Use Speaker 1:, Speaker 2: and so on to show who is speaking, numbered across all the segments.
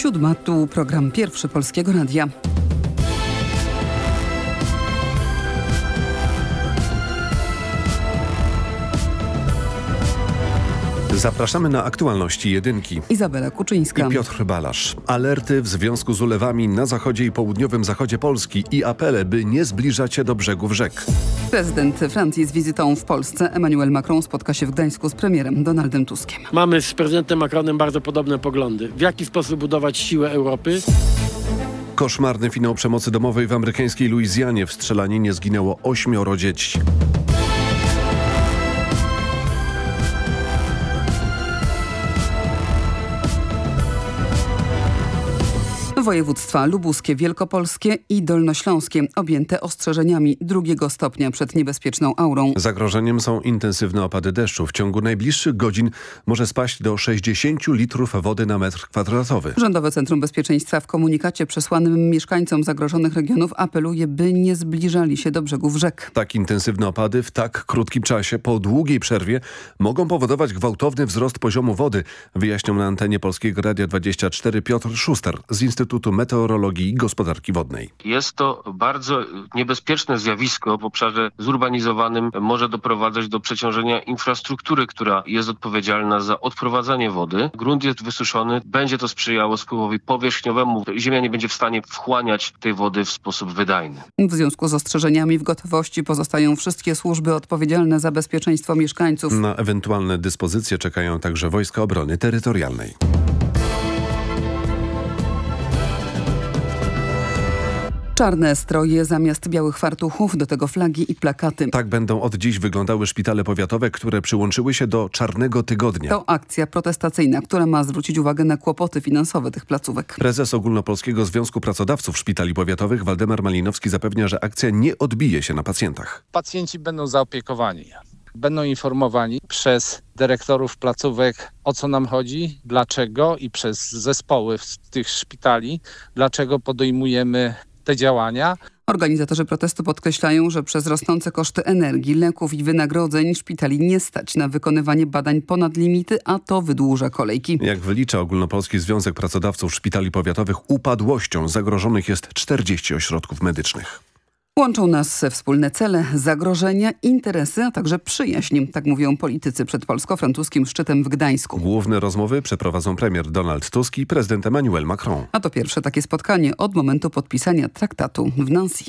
Speaker 1: siódma, tu program pierwszy Polskiego Radia.
Speaker 2: Zapraszamy na aktualności jedynki.
Speaker 1: Izabela Kuczyńska.
Speaker 2: I Piotr Balasz. Alerty w związku z ulewami na zachodzie i południowym zachodzie Polski i apele, by nie zbliżać się do brzegów rzek.
Speaker 1: Prezydent Francji z wizytą w Polsce Emmanuel Macron spotka się w Gdańsku z premierem Donaldem Tuskiem.
Speaker 3: Mamy z prezydentem Macronem bardzo podobne poglądy. W jaki sposób budować siłę Europy?
Speaker 2: Koszmarny finał przemocy domowej w amerykańskiej Luizjanie. W strzelaninie zginęło ośmioro dzieci.
Speaker 1: Województwa lubuskie, wielkopolskie i dolnośląskie objęte ostrzeżeniami drugiego stopnia przed niebezpieczną aurą.
Speaker 2: Zagrożeniem są intensywne opady deszczu. W ciągu najbliższych godzin może spaść do 60 litrów wody na metr kwadratowy.
Speaker 1: Rządowe Centrum Bezpieczeństwa w komunikacie przesłanym mieszkańcom zagrożonych regionów apeluje, by nie zbliżali się do brzegów rzek.
Speaker 2: Tak intensywne opady w tak krótkim czasie, po długiej przerwie, mogą powodować gwałtowny wzrost poziomu wody, wyjaśnią na antenie Polskiego Radia 24 Piotr Szuster z Instytutu Instytutu Meteorologii i Gospodarki Wodnej.
Speaker 4: Jest to bardzo niebezpieczne zjawisko w obszarze zurbanizowanym. Może doprowadzać do przeciążenia infrastruktury, która jest odpowiedzialna za odprowadzanie wody. Grunt jest wysuszony, będzie to sprzyjało spływowi powierzchniowemu. Ziemia nie będzie w stanie wchłaniać tej wody w sposób wydajny.
Speaker 1: W związku z ostrzeżeniami w gotowości pozostają wszystkie służby odpowiedzialne za bezpieczeństwo mieszkańców.
Speaker 2: Na ewentualne dyspozycje czekają także Wojska Obrony Terytorialnej.
Speaker 1: Czarne stroje zamiast białych fartuchów, do tego flagi i plakaty.
Speaker 2: Tak będą od dziś wyglądały szpitale powiatowe, które przyłączyły się do Czarnego Tygodnia.
Speaker 1: To akcja protestacyjna, która ma zwrócić uwagę na kłopoty finansowe tych placówek.
Speaker 2: Prezes Ogólnopolskiego Związku Pracodawców Szpitali Powiatowych Waldemar Malinowski zapewnia, że akcja nie odbije się na pacjentach.
Speaker 5: Pacjenci będą zaopiekowani będą informowani przez dyrektorów placówek o co nam chodzi, dlaczego i przez zespoły z tych szpitali, dlaczego podejmujemy te działania.
Speaker 1: Organizatorzy protestu podkreślają, że przez rosnące koszty energii, leków i wynagrodzeń szpitali nie stać na wykonywanie badań ponad limity, a to wydłuża kolejki.
Speaker 2: Jak wylicza Ogólnopolski Związek Pracodawców Szpitali Powiatowych, upadłością zagrożonych jest 40 ośrodków medycznych.
Speaker 1: Łączą nas wspólne cele, zagrożenia, interesy, a także przyjaźń. Tak mówią politycy przed polsko-francuskim szczytem w Gdańsku.
Speaker 2: Główne rozmowy przeprowadzą premier Donald Tusk i prezydent Emmanuel Macron.
Speaker 1: A to pierwsze takie spotkanie od momentu podpisania traktatu w Nancy.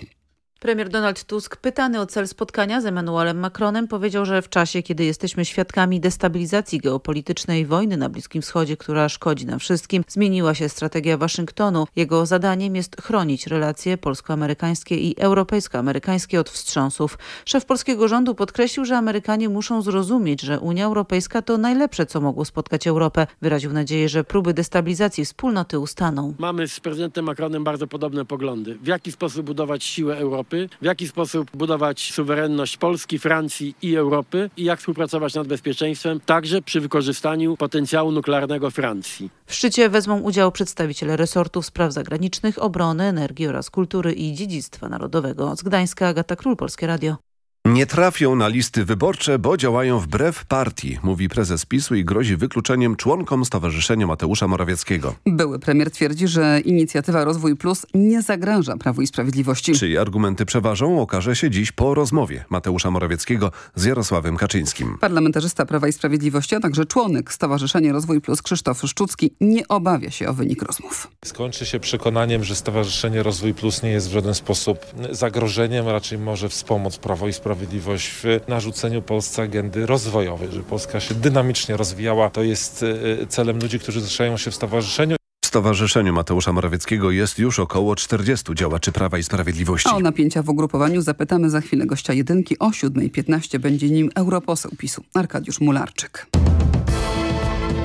Speaker 6: Premier Donald Tusk, pytany o cel spotkania z Emmanuelem Macronem, powiedział, że w czasie, kiedy jesteśmy świadkami destabilizacji geopolitycznej wojny na Bliskim Wschodzie, która szkodzi nam wszystkim, zmieniła się strategia Waszyngtonu. Jego zadaniem jest chronić relacje polsko-amerykańskie i europejsko-amerykańskie od wstrząsów. Szef polskiego rządu podkreślił, że Amerykanie muszą zrozumieć, że Unia Europejska to najlepsze, co mogło spotkać Europę. Wyraził nadzieję, że próby destabilizacji wspólnoty ustaną.
Speaker 3: Mamy z prezydentem Macronem bardzo podobne poglądy. W jaki sposób budować siłę Europy? Europy, w jaki sposób budować suwerenność Polski, Francji i Europy i jak współpracować nad bezpieczeństwem, także przy wykorzystaniu potencjału nuklearnego Francji.
Speaker 6: W szczycie wezmą udział przedstawiciele resortów spraw zagranicznych, obrony, energii oraz kultury i dziedzictwa narodowego. Z Gdańska Agata Król, Polskie Radio.
Speaker 2: Nie trafią na listy wyborcze, bo działają wbrew partii, mówi prezes PiSu i grozi wykluczeniem członkom Stowarzyszenia Mateusza Morawieckiego.
Speaker 1: Były premier twierdzi, że inicjatywa Rozwój Plus nie zagraża Prawu i Sprawiedliwości.
Speaker 2: Czyje argumenty przeważą, okaże się dziś po rozmowie Mateusza Morawieckiego z Jarosławem Kaczyńskim.
Speaker 1: Parlamentarzysta Prawa i Sprawiedliwości, a także członek Stowarzyszenia Rozwój Plus Krzysztof Szczucki nie obawia się o wynik rozmów.
Speaker 7: Skończy się przekonaniem, że Stowarzyszenie Rozwój Plus nie jest w żaden sposób zagrożeniem, raczej może wspomóc Prawo i Sprawiedliwość Sprawiedliwość w narzuceniu Polsce agendy rozwojowej, żeby Polska się dynamicznie rozwijała. To jest e, celem ludzi, którzy zrzeszają się w stowarzyszeniu.
Speaker 2: W Stowarzyszeniu Mateusza Morawieckiego jest już około 40 działaczy Prawa i Sprawiedliwości.
Speaker 1: A o napięcia w ugrupowaniu zapytamy za chwilę gościa jedynki. O 7.15 będzie nim europoseł PiSu Arkadiusz Mularczyk.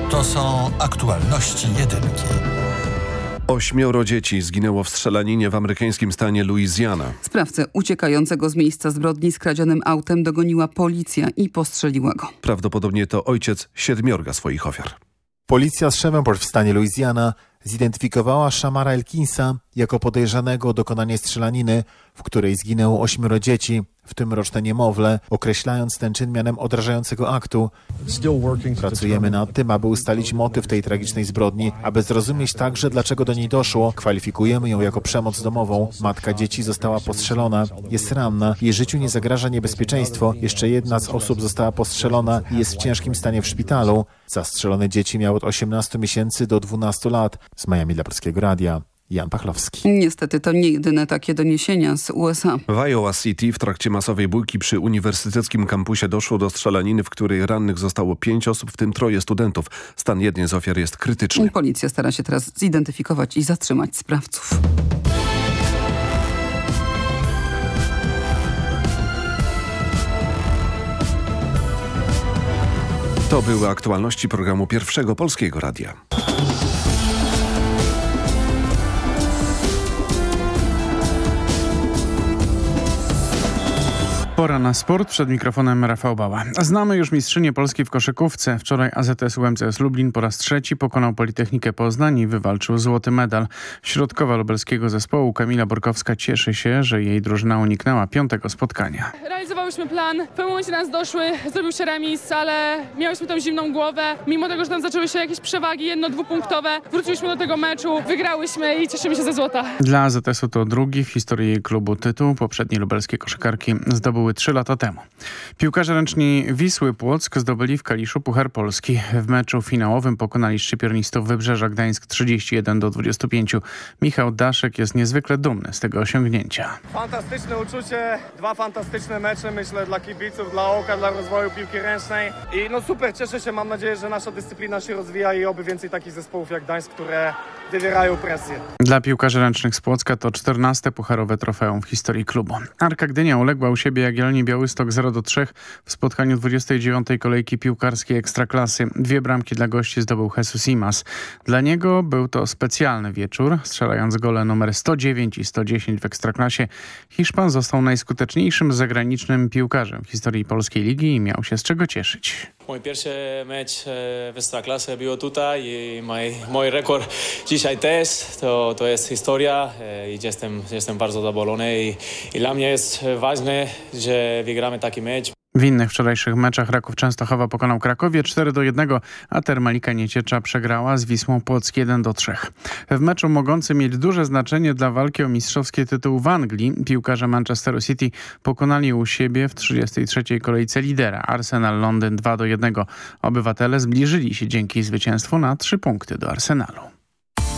Speaker 8: To są aktualności jedynki.
Speaker 2: Ośmioro dzieci zginęło w strzelaninie w amerykańskim stanie Louisiana.
Speaker 1: Sprawcę uciekającego z miejsca zbrodni z kradzionym autem dogoniła policja i postrzeliła go.
Speaker 2: Prawdopodobnie to ojciec siedmiorga swoich ofiar.
Speaker 9: Policja z Shreveport w stanie Louisiana zidentyfikowała Shamara Elkinsa jako podejrzanego o dokonanie strzelaniny, w której zginęło ośmioro dzieci, w tym roczne niemowlę, określając ten czyn mianem odrażającego aktu. Pracujemy nad tym, aby ustalić motyw tej tragicznej zbrodni, aby zrozumieć także, dlaczego do niej doszło. Kwalifikujemy ją jako przemoc domową. Matka dzieci została postrzelona, jest ranna, jej życiu nie zagraża niebezpieczeństwo. Jeszcze jedna z osób została postrzelona i jest w ciężkim stanie w szpitalu. Zastrzelone dzieci miały od 18 miesięcy do 12 lat. Z Miami dla Polskiego Radia. Jan Pachlowski.
Speaker 1: Niestety to nie jedyne takie doniesienia z USA.
Speaker 2: W Iowa City w trakcie masowej bójki przy uniwersyteckim kampusie doszło do strzelaniny, w której rannych zostało pięć osób, w tym troje studentów. Stan jednej z ofiar jest krytyczny.
Speaker 1: Policja stara się teraz zidentyfikować i zatrzymać sprawców.
Speaker 2: To były aktualności programu Pierwszego Polskiego Radia.
Speaker 10: Pora na sport. Przed mikrofonem Rafał Bała. Znamy już mistrzynię Polski w koszykówce. Wczoraj AZS UMCS Lublin po raz trzeci pokonał Politechnikę Poznań i wywalczył złoty medal. Środkowa lubelskiego zespołu Kamila Borkowska cieszy się, że jej drużyna uniknęła piątego spotkania.
Speaker 11: Realizowałyśmy plan, w pewnym momencie nas doszły, zrobił się remis, ale miałyśmy tą zimną głowę. Mimo tego, że tam zaczęły się jakieś przewagi jedno-dwupunktowe, wróciliśmy do tego meczu, wygrałyśmy i cieszymy się ze złota.
Speaker 10: Dla AZS-u to drugi w historii jej klubu tytuł. Poprzednie lubelskie koszykarki zdobyły trzy lata temu. Piłkarze ręczni Wisły Płock zdobyli w Kaliszu Puchar Polski. W meczu finałowym pokonali szczypiornistów Wybrzeża Gdańsk 31 do 25. Michał Daszek jest niezwykle dumny z tego osiągnięcia.
Speaker 12: Fantastyczne uczucie, dwa fantastyczne mecze, myślę, dla kibiców, dla oka, dla rozwoju piłki ręcznej. I no super, cieszę się, mam nadzieję, że nasza dyscyplina się rozwija i oby więcej takich zespołów jak Gdańsk, które wywierają presję.
Speaker 10: Dla piłkarzy ręcznych z Płocka to 14 pucharowe trofeum w historii klubu. Arka Gdynia uległa u siebie Jagiellonii Białystok 0 do 3 w spotkaniu 29. kolejki piłkarskiej Ekstraklasy. Dwie bramki dla gości zdobył Jesus Imas. Dla niego był to specjalny wieczór. Strzelając gole numer 109 i 110 w Ekstraklasie, Hiszpan został najskuteczniejszym zagranicznym piłkarzem w historii polskiej ligi i miał się z czego cieszyć.
Speaker 13: Mój pierwszy mecz w Ekstraklasie był tutaj i mój, rekord dzisiaj też. To, to jest historia i jestem, jestem bardzo zadowolony i, i dla mnie jest ważne, że wygramy taki mecz.
Speaker 10: W innych wczorajszych meczach Raków Częstochowa pokonał Krakowie 4 do 1, a Termalika Nieciecza przegrała z Wisłą Płock 1 do 3. W meczu mogącym mieć duże znaczenie dla walki o mistrzowskie tytuł w Anglii piłkarze Manchesteru City pokonali u siebie w 33. kolejce lidera Arsenal Londyn 2 do 1. Obywatele zbliżyli się dzięki zwycięstwu na 3 punkty do Arsenalu.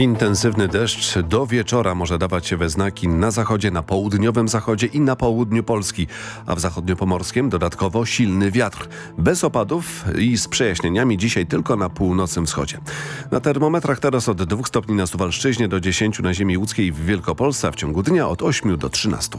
Speaker 2: Intensywny deszcz do wieczora może dawać się we znaki na zachodzie, na południowym zachodzie i na południu Polski, a w zachodniopomorskim dodatkowo silny wiatr. Bez opadów i z przejaśnieniami dzisiaj tylko na północnym wschodzie. Na termometrach teraz od 2 stopni na Suwalszczyźnie do 10 na ziemi łódzkiej w Wielkopolsce, w ciągu dnia od 8 do 13.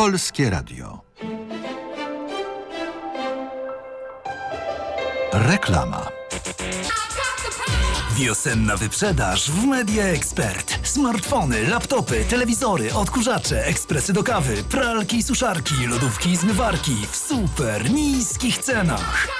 Speaker 8: Polskie Radio. Reklama.
Speaker 14: Wiosenna wyprzedaż w Media Expert. Smartfony, laptopy, telewizory, odkurzacze, ekspresy do kawy, pralki, suszarki, lodówki i zmywarki w super niskich cenach.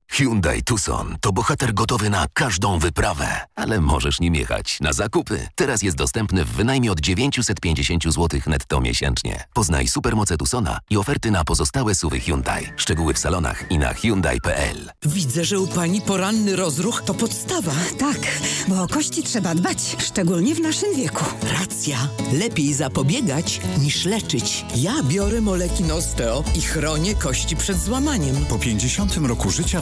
Speaker 15: Hyundai Tucson to bohater gotowy na każdą wyprawę. Ale możesz nim jechać na zakupy. Teraz jest dostępny w wynajmie od 950 zł netto miesięcznie. Poznaj supermoce Tucsona i oferty na pozostałe suwy Hyundai. Szczegóły w salonach i na Hyundai.pl.
Speaker 16: Widzę, że u pani poranny rozruch to podstawa.
Speaker 17: Tak, bo o kości trzeba dbać, szczególnie w naszym wieku.
Speaker 16: Racja. Lepiej zapobiegać niż leczyć. Ja biorę moleki Nosteo i chronię kości przed złamaniem.
Speaker 18: Po 50 roku życia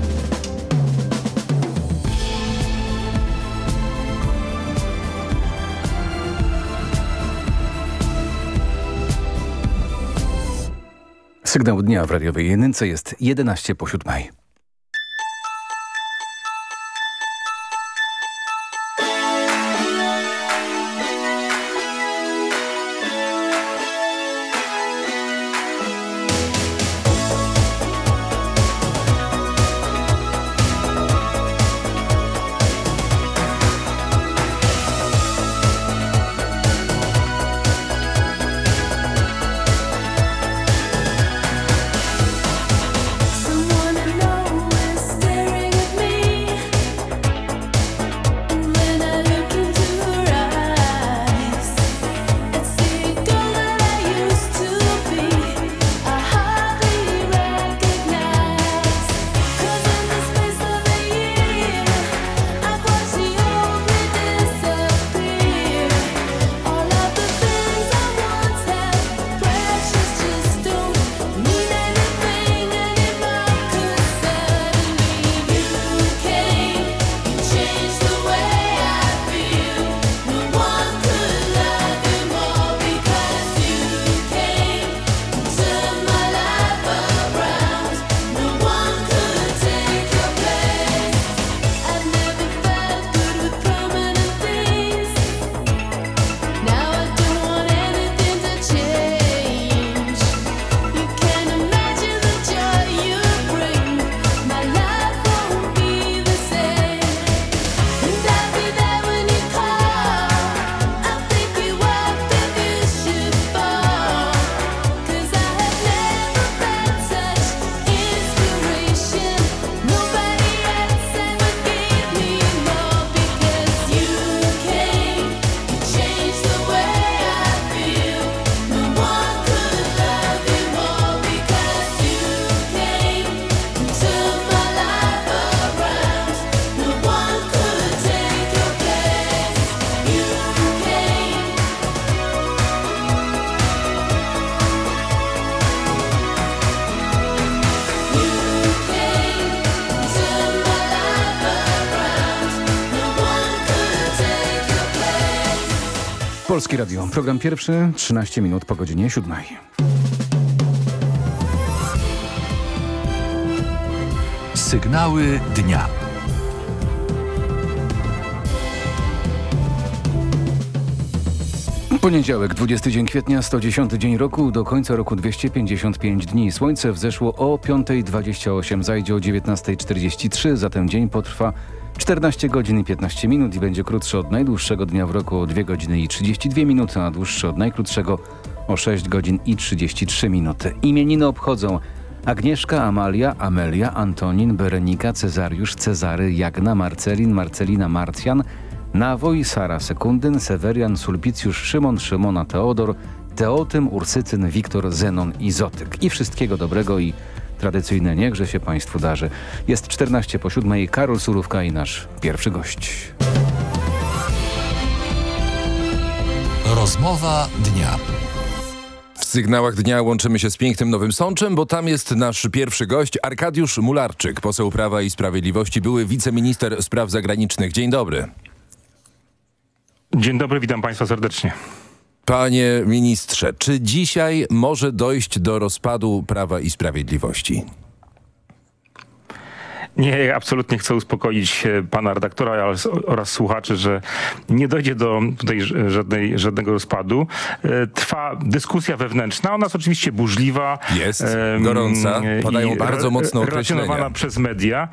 Speaker 19: Sygnał dnia w radiowej jedynce jest 11 po 7. Radio. Program pierwszy, 13 minut po godzinie 7.
Speaker 8: Sygnały dnia.
Speaker 19: Poniedziałek, 20 dzień kwietnia, 110 dzień roku, do końca roku 255 dni. Słońce wzeszło o 5.28, zajdzie o 19.43, zatem dzień potrwa 14 godzin i 15 minut i będzie krótszy od najdłuższego dnia w roku o 2 godziny i 32 minuty, a dłuższy od najkrótszego o 6 godzin i 33 minuty. Imieniny obchodzą Agnieszka, Amalia, Amelia, Antonin, Berenika, Cezariusz, Cezary, Jagna, Marcelin, Marcelina, Marcjan, Nawoj, Sara Sekundyn, Sewerian, Sulpicjusz, Szymon, Szymona, Teodor, Teotym, Ursycyn, Wiktor, Zenon i. I wszystkiego dobrego i tradycyjne niechże się Państwu darzy. Jest 14 po 7, Karol Surówka i nasz pierwszy gość.
Speaker 8: Rozmowa dnia.
Speaker 20: W sygnałach dnia łączymy się z pięknym Nowym Sączem, bo tam jest nasz pierwszy gość, Arkadiusz Mularczyk, poseł Prawa i Sprawiedliwości, były wiceminister spraw zagranicznych. Dzień dobry.
Speaker 21: Dzień dobry, witam Państwa serdecznie.
Speaker 20: Panie ministrze, czy dzisiaj może dojść do rozpadu Prawa i Sprawiedliwości?
Speaker 21: Nie, absolutnie chcę uspokoić e, pana redaktora oraz, oraz słuchaczy, że nie dojdzie do tutaj żadnej, żadnego rozpadu. E, Trwa dyskusja wewnętrzna, ona jest oczywiście burzliwa.
Speaker 20: Jest, gorąca. Padają bardzo
Speaker 21: relacjonowana
Speaker 20: określenia.
Speaker 21: przez media.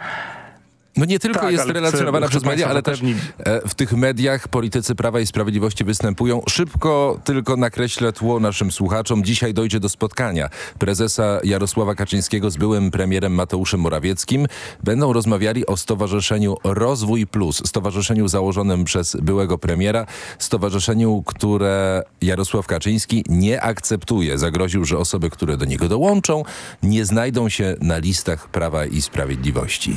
Speaker 20: No nie tylko
Speaker 21: Tak,
Speaker 20: jest relacjonowana przez media, ale też e, w tych mediach politycy Prawa i Sprawiedliwości występują. Szybko tylko nakreślę tło naszym słuchaczom. Dzisiaj dojdzie do spotkania prezesa Jarosława Kaczyńskiego z byłym premierem Mateuszem Morawieckim. Będą rozmawiali o Stowarzyszeniu Rozwój Plus, stowarzyszeniu założonym przez byłego premiera, stowarzyszeniu, które Jarosław Kaczyński nie akceptuje. Zagroził, że osoby, które do niego dołączą, nie znajdą się na listach Prawa i Sprawiedliwości.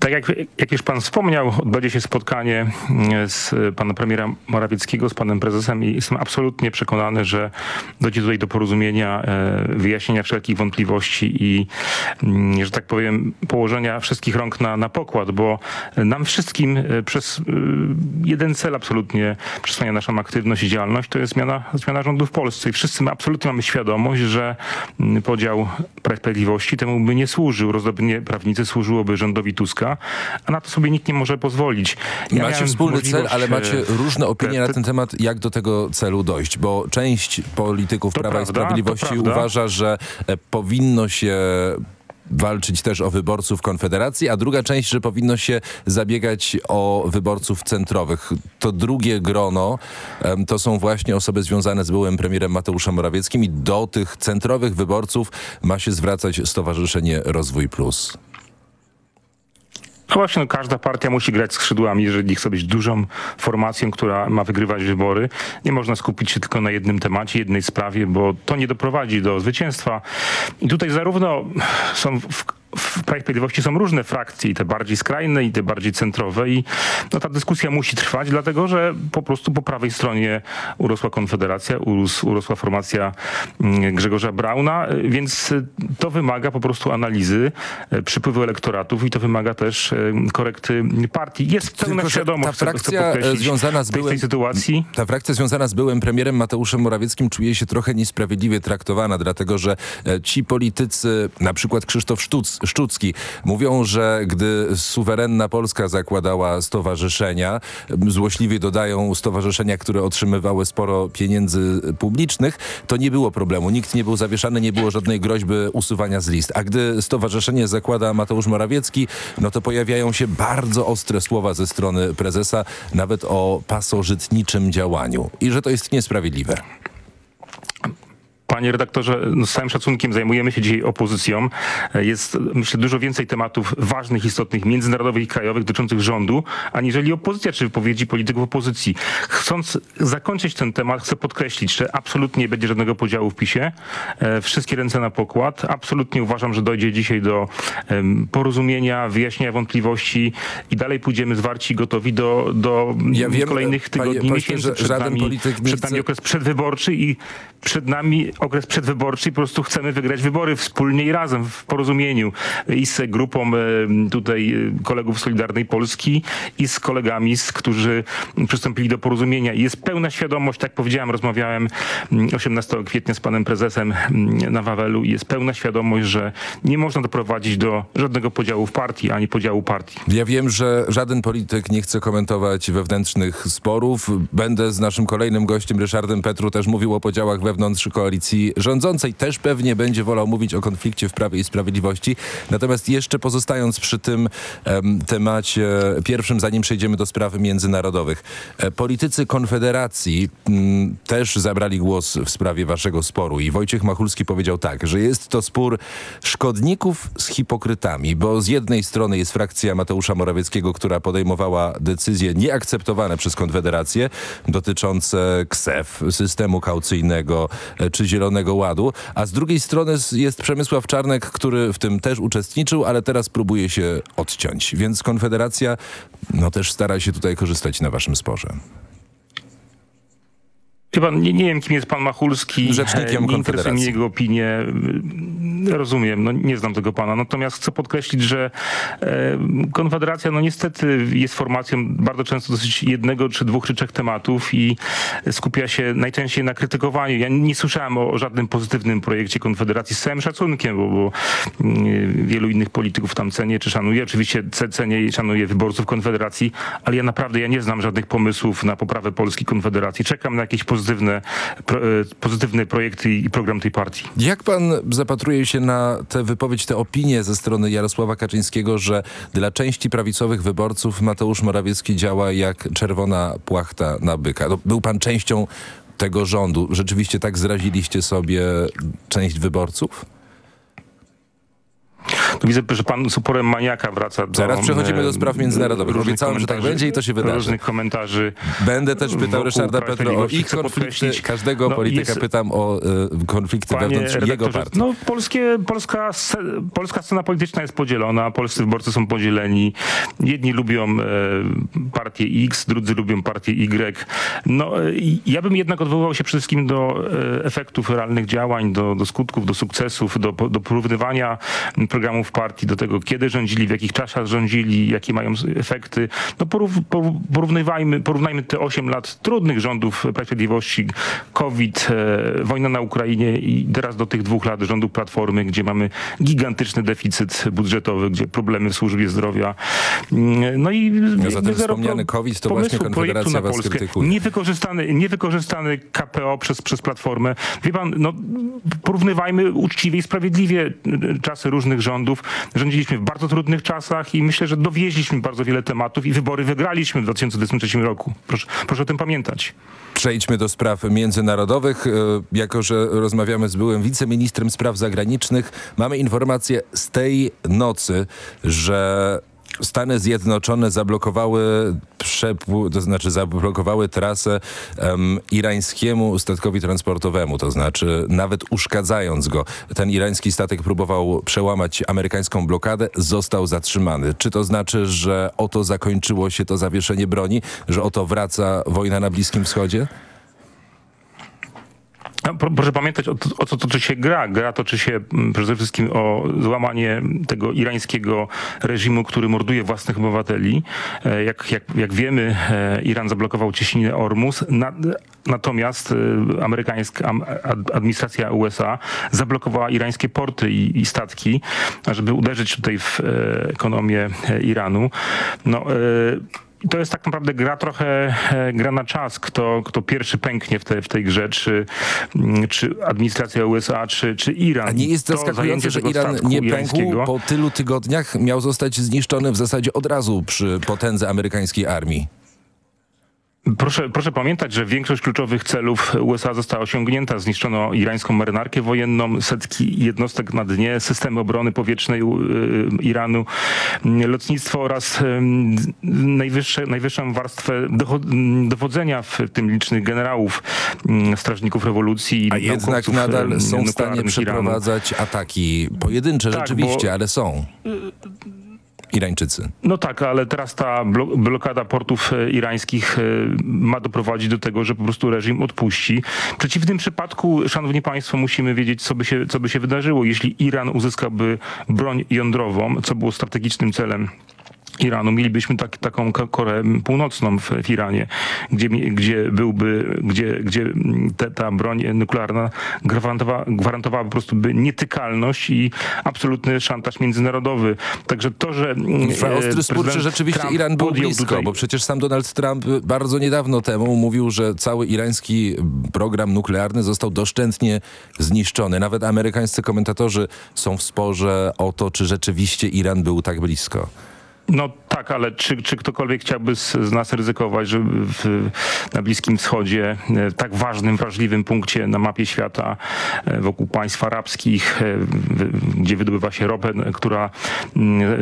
Speaker 21: Tak jak, jak już pan wspomniał, odbędzie się spotkanie mm, z e, panem premiera Morawieckiego, z panem prezesem i jestem absolutnie przekonany, że dojdzie tutaj do porozumienia, e, wyjaśnienia wszelkich wątpliwości i, mm, że tak powiem, położenia wszystkich rąk na, na pokład, bo nam wszystkim e, przez e, jeden cel absolutnie przesłania naszą aktywność i działalność, to jest zmiana, zmiana rządu w Polsce. I wszyscy my absolutnie mamy świadomość, że mm, podział Sprawiedliwości temu by nie służył, rozdrobnienie prawnicy służyłoby rządowi Tuska, a na to sobie nikt nie może pozwolić. Ja
Speaker 20: macie wspólny cel, ale
Speaker 21: e,
Speaker 20: macie różne opinie na ten temat, jak do tego celu dojść, bo część polityków Prawa
Speaker 21: prawda,
Speaker 20: i Sprawiedliwości uważa, że e, powinno się walczyć też o wyborców Konfederacji, a druga część, że powinno się zabiegać o wyborców centrowych. To drugie grono to są właśnie osoby związane z byłym premierem Mateuszem Morawieckim i do tych centrowych wyborców ma się zwracać Stowarzyszenie Rozwój Plus.
Speaker 21: No właśnie, no, każda partia musi grać skrzydłami, jeżeli chce być dużą formacją, która ma wygrywać wybory. Nie można skupić się tylko na jednym temacie, jednej sprawie, bo to nie doprowadzi do zwycięstwa. I tutaj zarówno są w, w Prawie Sprawiedliwości są różne frakcje, i te bardziej skrajne, i te bardziej centrowe i no, ta dyskusja musi trwać, dlatego że po prostu po prawej stronie urosła Konfederacja, urosła formacja mm, Grzegorza Brauna, y, więc to wymaga po prostu analizy y, przypływu elektoratów i to wymaga też y, korekty partii. Jest pełna
Speaker 20: Tylko,
Speaker 21: świadomość,
Speaker 20: ta frakcja e, związana z byłym,
Speaker 21: tej sytuacji.
Speaker 20: Ta frakcja związana z byłym premierem Mateuszem Morawieckim czuje się trochę niesprawiedliwie traktowana, dlatego że e, ci politycy, na przykład Krzysztof Sztuc, Szczucki, mówią, że gdy suwerenna Polska zakładała stowarzyszenia, złośliwie dodają stowarzyszenia, które otrzymywały sporo pieniędzy publicznych, to nie było problemu. Nikt nie był zawieszany, nie było żadnej groźby usuwania z list. A gdy stowarzyszenie zakłada Mateusz Morawiecki, no to pojawiają się bardzo ostre słowa ze strony prezesa, nawet o pasożytniczym działaniu. I że to jest niesprawiedliwe.
Speaker 21: Panie redaktorze, no z całym szacunkiem zajmujemy się dzisiaj opozycją. Jest, myślę, dużo więcej tematów ważnych, istotnych, międzynarodowych i krajowych dotyczących rządu, aniżeli opozycja czy wypowiedzi polityków opozycji. Chcąc zakończyć ten temat, chcę podkreślić, że absolutnie nie będzie żadnego podziału w PiSie. E, Wszystkie ręce na pokład. Absolutnie uważam, że dojdzie dzisiaj do porozumienia, wyjaśnienia wątpliwości i dalej pójdziemy zwarci, gotowi do, do
Speaker 20: Ja wiem,
Speaker 21: kolejnych
Speaker 20: panie
Speaker 21: tygodni,
Speaker 20: pośle,
Speaker 21: miesięcy.
Speaker 20: że
Speaker 21: Przed nami,
Speaker 20: polityk
Speaker 21: przed nami okres przedwyborczy i przed nami okres przedwyborczy i po prostu chcemy wygrać wybory wspólnie i razem w porozumieniu i z grupą e, tutaj e, kolegów Solidarnej Polski i z kolegami, z, którzy przystąpili do porozumienia. Jest pełna świadomość, tak powiedziałem, rozmawiałem mm, 18 kwietnia z panem prezesem mm, na Wawelu i jest pełna świadomość, że nie można doprowadzić do żadnego podziału w partii, ani podziału partii.
Speaker 20: Ja wiem, że żaden polityk nie chce komentować wewnętrznych sporów. Będę z naszym kolejnym gościem, Ryszardem Petru, też mówił o podziałach wewnątrz koalicji rządzącej. Też pewnie będzie wolał mówić o konflikcie w Prawie i Sprawiedliwości. Natomiast jeszcze pozostając przy tym em, temacie pierwszym, zanim przejdziemy do spraw międzynarodowych. E, politycy Konfederacji mm, też zabrali głos w sprawie waszego sporu i Wojciech Machulski powiedział tak, że jest to spór szkodników z hipokrytami, bo z jednej strony jest frakcja Mateusza Morawieckiego, która podejmowała decyzje nieakceptowane przez Konfederację dotyczące KSEF, systemu kaucyjnego e, czy zielonego Zielonego Ładu, a z drugiej strony jest Przemysław Czarnek, który w tym też uczestniczył, ale teraz próbuje się odciąć. Więc Konfederacja no, też stara się tutaj korzystać na waszym sporze.
Speaker 21: Wie pan, nie, nie wiem, kim jest pan Machulski.
Speaker 20: Rzecznikiem
Speaker 21: Nie interesuje mnie jego opinie. Rozumiem, no nie znam tego pana. Natomiast chcę podkreślić, że e, Konfederacja no niestety jest formacją bardzo często dosyć jednego, czy dwóch, czy trzech tematów i skupia się najczęściej na krytykowaniu. Ja nie słyszałem o żadnym pozytywnym projekcie Konfederacji z całym szacunkiem, bo, bo mm, wielu innych polityków tam cenię, czy szanuję. Oczywiście ce- cenię i szanuję wyborców Konfederacji, ale ja naprawdę ja nie znam żadnych pomysłów na poprawę Polski Konfederacji. Czekam na jakieś pozytywne, pro, e, pozytywne projekty i program tej partii.
Speaker 20: Jak pan zapatruje się na tę wypowiedź, tę opinię ze strony Jarosława Kaczyńskiego, że dla części prawicowych wyborców Mateusz Morawiecki działa jak czerwona płachta na byka? No, był pan częścią tego rządu. Rzeczywiście tak zraziliście sobie część wyborców?
Speaker 21: Widzę, że pan z uporem maniaka wraca do...
Speaker 20: Zaraz przechodzimy do spraw
Speaker 21: e,
Speaker 20: międzynarodowych. Obiecałem, że tak będzie i to się wydarzy.
Speaker 21: Różnych komentarzy.
Speaker 20: Będę też pytał Ryszarda Petro o ich konflikty. Każdego
Speaker 21: no,
Speaker 20: polityka
Speaker 21: jest-
Speaker 20: pytam o y, konflikty
Speaker 21: Panie
Speaker 20: wewnątrz jego partii.
Speaker 21: No polskie, polska, polska scena polityczna jest podzielona, polscy wyborcy są podzieleni. Jedni lubią e, partię X, drudzy lubią partię Y. No e, ja bym jednak odwoływał się przede wszystkim do e, efektów realnych działań, do, do skutków, do sukcesów, do, do porównywania programów partii, do tego kiedy rządzili, w jakich czasach rządzili, jakie mają efekty. No porów, porów- porównywajmy, porównajmy te 8 lat trudnych rządów Sprawiedliwości, COVID, e, wojna na Ukrainie i teraz do tych dwóch lat rządu Platformy, gdzie mamy gigantyczny deficyt budżetowy, gdzie problemy w służbie zdrowia. Mm, No i
Speaker 20: A zatem wspomniany COVID to właśnie Konfederacja
Speaker 21: na
Speaker 20: was
Speaker 21: Polskę.
Speaker 20: krytykuje.
Speaker 21: Niewykorzystany, niewykorzystany KPO przez, przez Platformę. Wie pan, no, porównywajmy uczciwie i sprawiedliwie y, czasy różnych rządów. Rządziliśmy w bardzo trudnych czasach i myślę, że dowieźliśmy bardzo wiele tematów i wybory wygraliśmy w 2023 roku. Proszę, proszę o tym pamiętać.
Speaker 20: Przejdźmy do spraw międzynarodowych. E, Jako, że rozmawiamy z byłym wiceministrem spraw zagranicznych, mamy informację z tej nocy, że Stany Zjednoczone zablokowały przepływ, to znaczy zablokowały trasę em, irańskiemu statkowi transportowemu, to znaczy nawet uszkadzając go. Ten irański statek próbował przełamać amerykańską blokadę, został zatrzymany. Czy to znaczy, że oto zakończyło się to zawieszenie broni, że oto wraca wojna na Bliskim Wschodzie?
Speaker 21: No, pro- Proszę pamiętać, o, o co toczy się gra. Gra toczy się mm, przede wszystkim o złamanie tego irańskiego reżimu, który morduje własnych obywateli. E, Jak, jak, jak wiemy, e, Iran zablokował cieśninę Ormus, na, natomiast e, amerykańska am- ad- administracja USA zablokowała irańskie porty i, i statki, żeby uderzyć tutaj w ekonomię Iranu. No, i to jest tak naprawdę gra trochę e, gra na czas, kto, kto pierwszy pęknie w, te, w tej grze, czy, mm, czy administracja USA, czy, czy Iran.
Speaker 20: A nie jest zaskakujące, że Iran nie pękł po tylu tygodniach? Miał zostać zniszczony w zasadzie od razu przy potędze amerykańskiej armii.
Speaker 21: Proszę, proszę pamiętać, że większość kluczowych celów USA została osiągnięta. Zniszczono irańską marynarkę wojenną, setki jednostek na dnie, systemy obrony powietrznej y, Iranu, mm, lotnictwo oraz ym, najwyższe, najwyższą warstwę docho- mm, dowodzenia, w tym licznych generałów, mm, strażników rewolucji.
Speaker 20: A
Speaker 21: i
Speaker 20: jednak nadal są w stanie
Speaker 21: nuklearnych Iranu.
Speaker 20: przeprowadzać ataki pojedyncze
Speaker 21: Tak,
Speaker 20: rzeczywiście,
Speaker 21: bo-
Speaker 20: ale są. Irańczycy.
Speaker 21: No tak, ale teraz ta blo- blokada portów e, irańskich e, ma doprowadzić do tego, że po prostu reżim odpuści. W przeciwnym przypadku, szanowni państwo, musimy wiedzieć, co by się, co by się wydarzyło, jeśli Iran uzyskałby broń jądrową, co było strategicznym celem Iranu. Mielibyśmy tak, taką Ko- Koreę Północną w, w Iranie, gdzie, gdzie byłby, gdzie, gdzie te, ta broń nuklearna gwarantowa, gwarantowała po prostu by nietykalność i absolutny szantaż międzynarodowy. Także to, że e,
Speaker 20: ostry spór, czy rzeczywiście
Speaker 21: Trump
Speaker 20: Iran był blisko,
Speaker 21: tutaj-
Speaker 20: bo przecież sam Donald Trump bardzo niedawno temu mówił, że cały irański program nuklearny został doszczętnie zniszczony. Nawet amerykańscy komentatorzy są w sporze o to, czy rzeczywiście Iran był tak blisko.
Speaker 21: No tak, ale czy, czy ktokolwiek chciałby z, z nas ryzykować, żeby w, na Bliskim Wschodzie, e, tak ważnym, wrażliwym punkcie na mapie świata, e, wokół państw arabskich, e, gdzie wydobywa się ropę, która mm,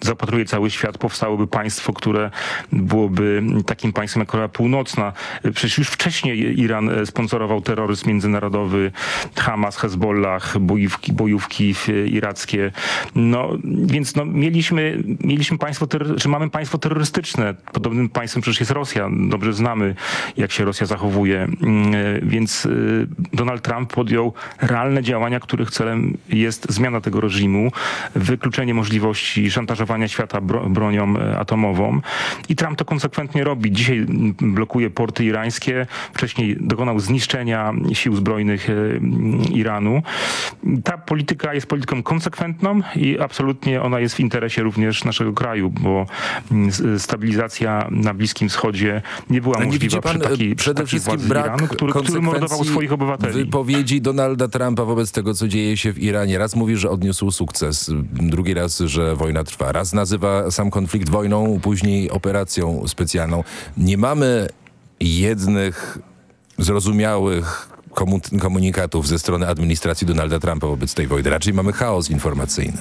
Speaker 21: zapatruje cały świat, powstałoby państwo, które byłoby takim państwem jak Korea Północna. Przecież już wcześniej Iran sponsorował terroryzm międzynarodowy, Hamas, Hezbollah, bojówki, bojówki irackie. No, więc no, mieliśmy, mieliśmy państwo, czy mamy państwo terrorystyczne. Podobnym państwem przecież jest Rosja. Dobrze znamy, jak się Rosja zachowuje. Mm, e, Więc e, Donald Trump podjął realne działania, których celem jest zmiana tego reżimu, wykluczenie możliwości szantażowania świata bro, bronią e, atomową. I Trump to konsekwentnie robi. Dzisiaj mm, blokuje porty irańskie. Wcześniej dokonał zniszczenia sił zbrojnych mm, Iranu. Ta polityka jest polityką konsekwentną i absolutnie ona jest w interesie również naszego kraju, bo mm, stabilizacja na Bliskim Wschodzie nie była
Speaker 20: nie
Speaker 21: możliwa
Speaker 20: pan
Speaker 21: przy takiej,
Speaker 20: e, przede
Speaker 21: takiej
Speaker 20: wszystkim brak
Speaker 21: Iranu, który, który mordował swoich obywateli.
Speaker 20: wypowiedzi Donalda Trumpa wobec tego, co dzieje się w Iranie. Raz mówi, że odniósł sukces, drugi raz, że wojna trwa. Raz nazywa sam konflikt wojną, później operacją specjalną. Nie mamy jednych zrozumiałych komu- komunikatów ze strony administracji Donalda Trumpa wobec tej wojny. Raczej mamy chaos informacyjny.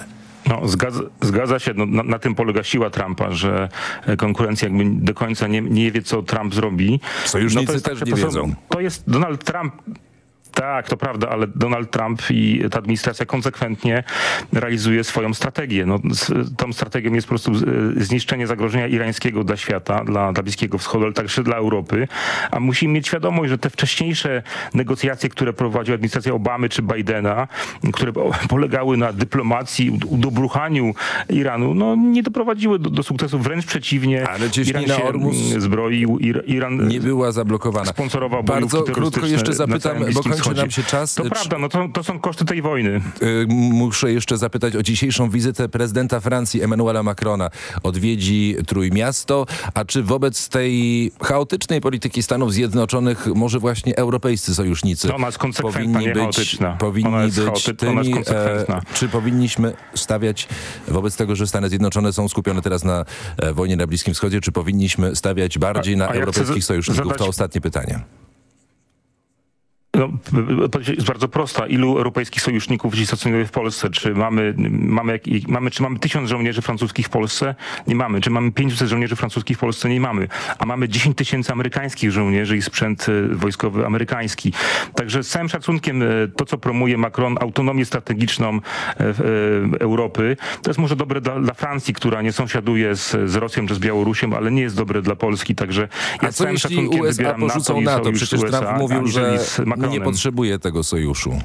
Speaker 21: No, zgadza, zgadza się. No, na, na tym polega siła Trumpa, że konkurencja jakby do końca nie, nie wie, co Trump zrobi.
Speaker 20: Sojusznicy
Speaker 21: to jest
Speaker 20: też
Speaker 21: że
Speaker 20: nie
Speaker 21: to są-
Speaker 20: wiedzą.
Speaker 21: To jest Donald Trump. Tak, to prawda, ale Donald Trump i ta administracja konsekwentnie realizuje swoją strategię. No, tą strategią jest po prostu e, zniszczenie zagrożenia irańskiego dla świata, dla, dla Bliskiego Wschodu, ale także dla Europy. A musimy mieć świadomość, że te wcześniejsze negocjacje, które prowadziła administracja Obamy czy Bidena, które po- polegały na dyplomacji, ud- udobruchaniu Iranu, no nie doprowadziły do, do sukcesu, wręcz przeciwnie.
Speaker 20: Ale
Speaker 21: Iran się
Speaker 20: Ormus
Speaker 21: mm, zbroił, Ir, Iran
Speaker 20: nie była zablokowana.
Speaker 21: sponsorował
Speaker 20: Bardzo krótko jeszcze zapytam, bo kończy nam się czas.
Speaker 21: To
Speaker 20: Czy-
Speaker 21: prawda, no to, to są koszty tej wojny.
Speaker 20: Y, Muszę jeszcze zapytać o dzisiejszą wizytę prezydenta Francji Emmanuela Macrona. Odwiedzi Trójmiasto, a czy wobec tej chaotycznej polityki Stanów Zjednoczonych może właśnie europejscy sojusznicy
Speaker 21: ona jest konsekwentna, nie
Speaker 20: być,
Speaker 21: chaotyczna.
Speaker 20: powinni
Speaker 21: Ona jest
Speaker 20: być
Speaker 21: chaoty- ona jest
Speaker 20: tymi,
Speaker 21: konsekwentna.
Speaker 20: czy powinniśmy stawiać wobec tego, że Stany Zjednoczone są skupione teraz na e, wojnie na Bliskim Wschodzie, czy powinniśmy stawiać bardziej na
Speaker 21: a ja
Speaker 20: europejskich
Speaker 21: za-
Speaker 20: sojuszników?
Speaker 21: zadać-
Speaker 20: To ostatnie pytanie.
Speaker 21: No, jest bardzo prosta. Ilu europejskich sojuszników dziś stacjonuje w Polsce? Czy mamy, mamy, jak- mamy, czy mamy tysiąc żołnierzy francuskich w Polsce? Nie mamy. Czy mamy 500 żołnierzy francuskich w Polsce? Nie mamy. A mamy 10 tysięcy amerykańskich żołnierzy i sprzęt e, wojskowy amerykański. Także z całym szacunkiem e, to, co promuje Macron, autonomię strategiczną e, Europy, to jest może dobre dla, dla Francji, która nie sąsiaduje z, z Rosją czy z Białorusią, ale nie jest dobre dla Polski. Także
Speaker 20: A
Speaker 21: ja z
Speaker 20: co
Speaker 21: całym
Speaker 20: jeśli
Speaker 21: szacunkiem
Speaker 20: USA
Speaker 21: wybieram
Speaker 20: porzucą
Speaker 21: NATO, i
Speaker 20: NATO? Przecież
Speaker 21: z USA,
Speaker 20: Trump mówił, że
Speaker 21: z.
Speaker 20: nie potrzebuje tego sojuszu.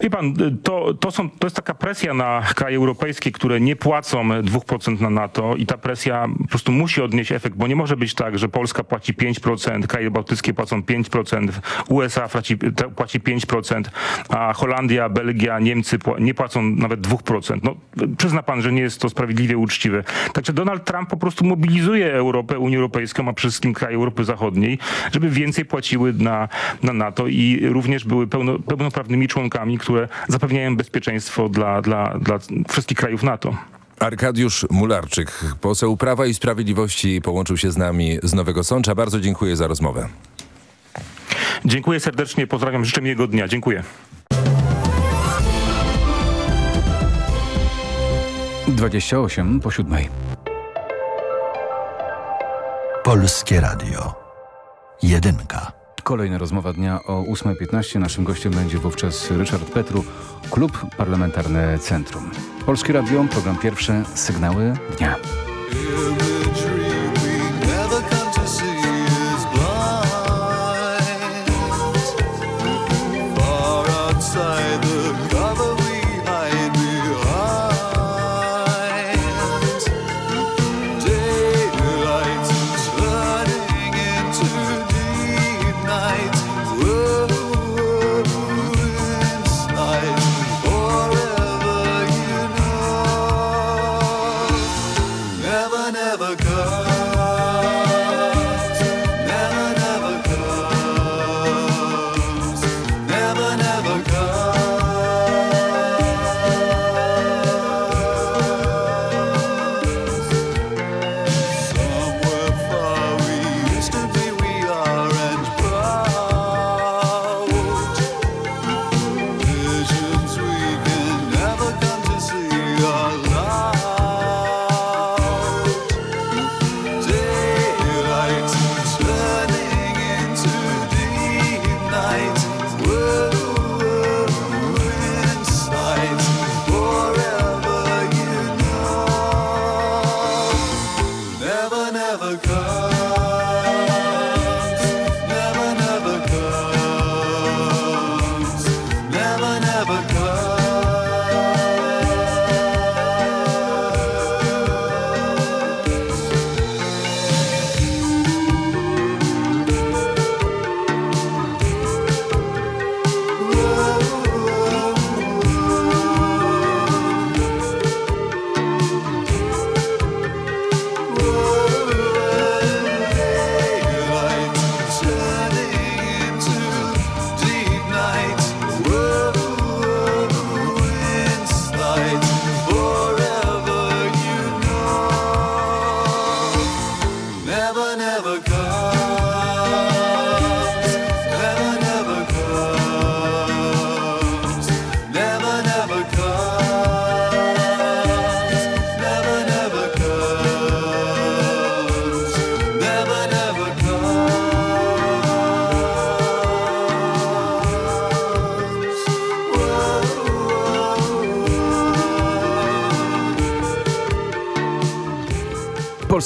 Speaker 21: Wie pan, to, to, są, to jest taka presja na kraje europejskie, które nie płacą 2% na NATO i ta presja po prostu musi odnieść efekt, bo nie może być tak, że Polska płaci 5%, kraje bałtyckie płacą 5%, USA płaci, płaci 5%, a Holandia, Belgia, Niemcy nie płacą nawet 2%. No, przyzna pan, że nie jest to sprawiedliwie uczciwe. Także Donald Trump po prostu mobilizuje Europę, Unię Europejską, a przede wszystkim kraje Europy Zachodniej, żeby więcej płaciły na, na NATO i również były pełno, pełnoprawnymi członkami, które zapewniają bezpieczeństwo dla, dla, dla wszystkich krajów NATO.
Speaker 20: Arkadiusz Mularczyk, poseł Prawa i Sprawiedliwości, połączył się z nami z Nowego Sącza. Bardzo dziękuję za rozmowę.
Speaker 21: Dziękuję serdecznie, pozdrawiam, życzę miłego dnia. Dziękuję.
Speaker 22: 28 po siódmej.
Speaker 8: Polskie Radio. Jedynka.
Speaker 22: Kolejna rozmowa dnia o 8.15. Naszym gościem będzie wówczas Ryszard Petru, Klub Parlamentarny Centrum. Polskie Radio, program pierwszy, sygnały dnia.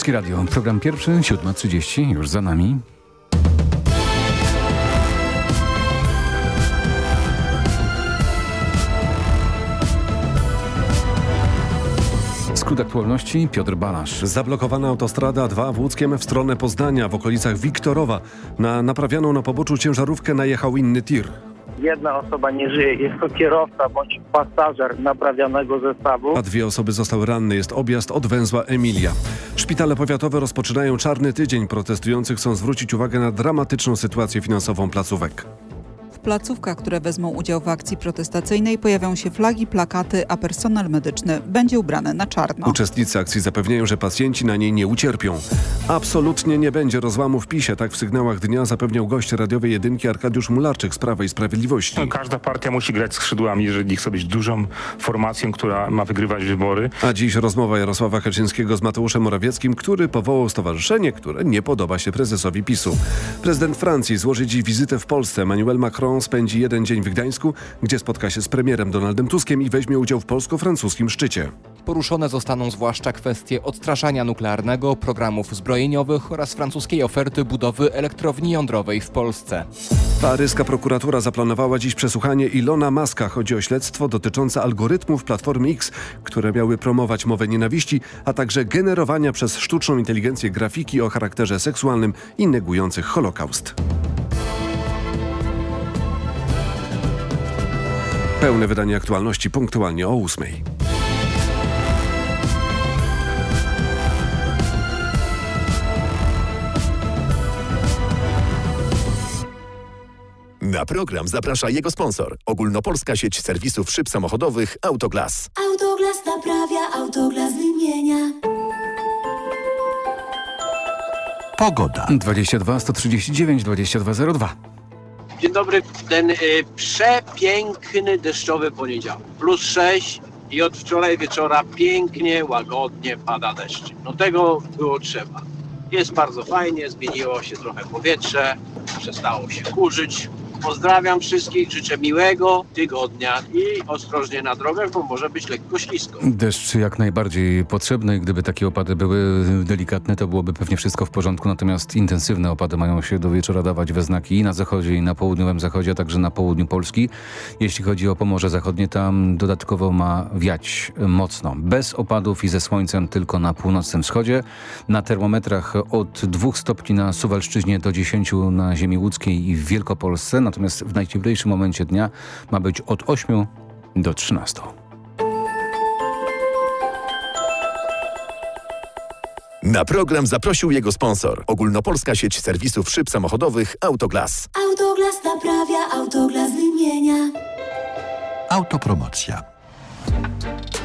Speaker 22: Polskie Radio, program pierwszy, 7.30, już za nami. Skrót aktualności Piotr Balasz.
Speaker 2: Zablokowana autostrada 2 w Łódzkiem w stronę Poznania w okolicach Wiktorowa. Na naprawianą na poboczu ciężarówkę najechał inny tir.
Speaker 23: Jedna osoba nie żyje, jest to kierowca bądź pasażer naprawianego zestawu.
Speaker 2: A dwie osoby zostały ranne. Jest objazd od węzła Emilia. Szpitale powiatowe rozpoczynają czarny tydzień. Protestujący chcą zwrócić uwagę na dramatyczną sytuację finansową placówek.
Speaker 24: W placówkach, które wezmą udział w akcji protestacyjnej pojawią się flagi, plakaty, a personel medyczny będzie ubrany na czarno.
Speaker 2: Uczestnicy akcji zapewniają, że pacjenci na niej nie ucierpią. Absolutnie nie będzie rozłamu w PiSie, tak w sygnałach dnia zapewniał gość radiowej jedynki Arkadiusz Mularczyk z Prawa i Sprawiedliwości.
Speaker 21: Każda partia musi grać skrzydłami, jeżeli chce być dużą formacją, która ma wygrywać wybory.
Speaker 2: A dziś rozmowa Jarosława Kaczyńskiego z Mateuszem Morawieckim, który powołał stowarzyszenie, które nie podoba się prezesowi PiSu. Prezydent Francji złoży dziś wizytę w Polsce. Emmanuel Macron spędzi jeden dzień w Gdańsku, gdzie spotka się z premierem Donaldem Tuskiem i weźmie udział w polsko-francuskim szczycie.
Speaker 25: Poruszone zostaną zwłaszcza kwestie odstraszania nuklearnego, programów zbrojeniowych oraz francuskiej oferty budowy elektrowni jądrowej w Polsce.
Speaker 2: Paryska prokuratura zaplanowała dziś przesłuchanie Ilona Maska. Chodzi o śledztwo dotyczące algorytmów Platformy X, które miały promować mowę nienawiści, a także generowania przez sztuczną inteligencję grafiki o charakterze seksualnym i negujących Holokaust. Pełne wydanie aktualności punktualnie o ósmej.
Speaker 26: Na program zaprasza jego sponsor. Ogólnopolska sieć serwisów szyb samochodowych Autoglas.
Speaker 27: Autoglas naprawia, autoglas wymienia.
Speaker 22: Pogoda. 22 139 2202.
Speaker 28: Dzień dobry. Ten y, przepiękny deszczowy poniedziałek. Plus 6 i od wczoraj wieczora pięknie, łagodnie pada deszcz. No tego było trzeba. Jest bardzo fajnie, zmieniło się trochę powietrze, przestało się kurzyć. Pozdrawiam wszystkich, życzę miłego tygodnia i ostrożnie na drogach, bo może być lekko ślisko.
Speaker 22: Deszcz jak najbardziej potrzebny. Gdyby takie opady były delikatne, to byłoby pewnie wszystko w porządku. Natomiast intensywne opady mają się do wieczora dawać we znaki i na zachodzie, i na południowym zachodzie, a także na południu Polski. Jeśli chodzi o Pomorze Zachodnie, tam dodatkowo ma wiać mocno. Bez opadów i ze słońcem tylko na północnym wschodzie. Na termometrach od 2 stopni na Suwalszczyźnie do 10 na ziemi łódzkiej i w Wielkopolsce. Natomiast w najcieplejszym momencie dnia ma być od 8 do 13.
Speaker 26: Na program zaprosił jego sponsor. Ogólnopolska sieć serwisów szyb samochodowych Autoglas.
Speaker 27: Autoglas naprawia, autoglas wymienia.
Speaker 8: Autopromocja.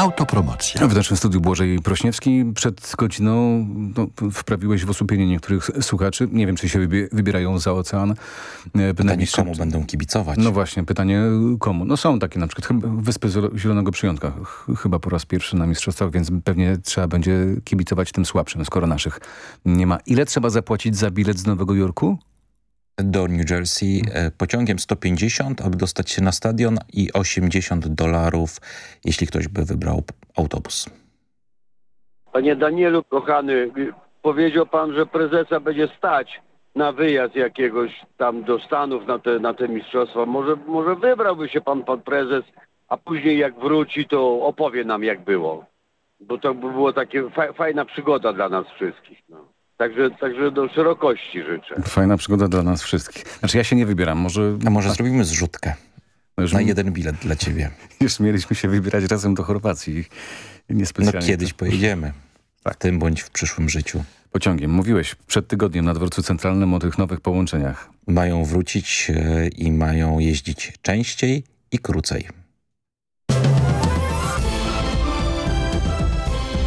Speaker 8: Autopromocja.
Speaker 22: W naszym studiu Błożej Prośniewski przed godziną no, wprawiłeś w osłupienie niektórych słuchaczy. Nie wiem, czy się wybie- wybierają za ocean. E, Pytanie,
Speaker 29: komu będą kibicować.
Speaker 22: No właśnie, pytanie komu? No są takie na przykład Wyspy Zielo- Zielonego Przyjątka. Ch- Chyba po raz pierwszy na mistrzostwach, więc pewnie trzeba będzie kibicować tym słabszym, skoro naszych nie ma. Ile trzeba zapłacić za bilet z Nowego Jorku?
Speaker 29: Do New Jersey e, pociągiem 150, aby dostać się na stadion i 80 dolarów, jeśli ktoś by wybrał autobus.
Speaker 30: Panie Danielu, kochany, powiedział pan, że prezesa będzie stać na wyjazd jakiegoś tam do Stanów na te, na te mistrzostwa. Może, może wybrałby się pan, pan prezes, a później jak wróci, to opowie nam jak było. Bo to by było takie fa fajna przygoda dla nas wszystkich. No. Także, także do szerokości życzę.
Speaker 22: Fajna przygoda dla nas wszystkich. Znaczy ja się nie wybieram. Może,
Speaker 29: A może zrobimy zrzutkę
Speaker 22: już
Speaker 29: na
Speaker 22: mi-
Speaker 29: jeden bilet dla ciebie.
Speaker 22: Już mieliśmy się wybierać razem do Chorwacji.
Speaker 29: No
Speaker 22: Niespecjalnie.
Speaker 29: kiedyś pojedziemy. W tym bądź w przyszłym życiu.
Speaker 22: pociągiem. Mówiłeś przed tygodniem na dworcu centralnym o tych nowych połączeniach.
Speaker 29: Mają wrócić e, i mają jeździć częściej i krócej.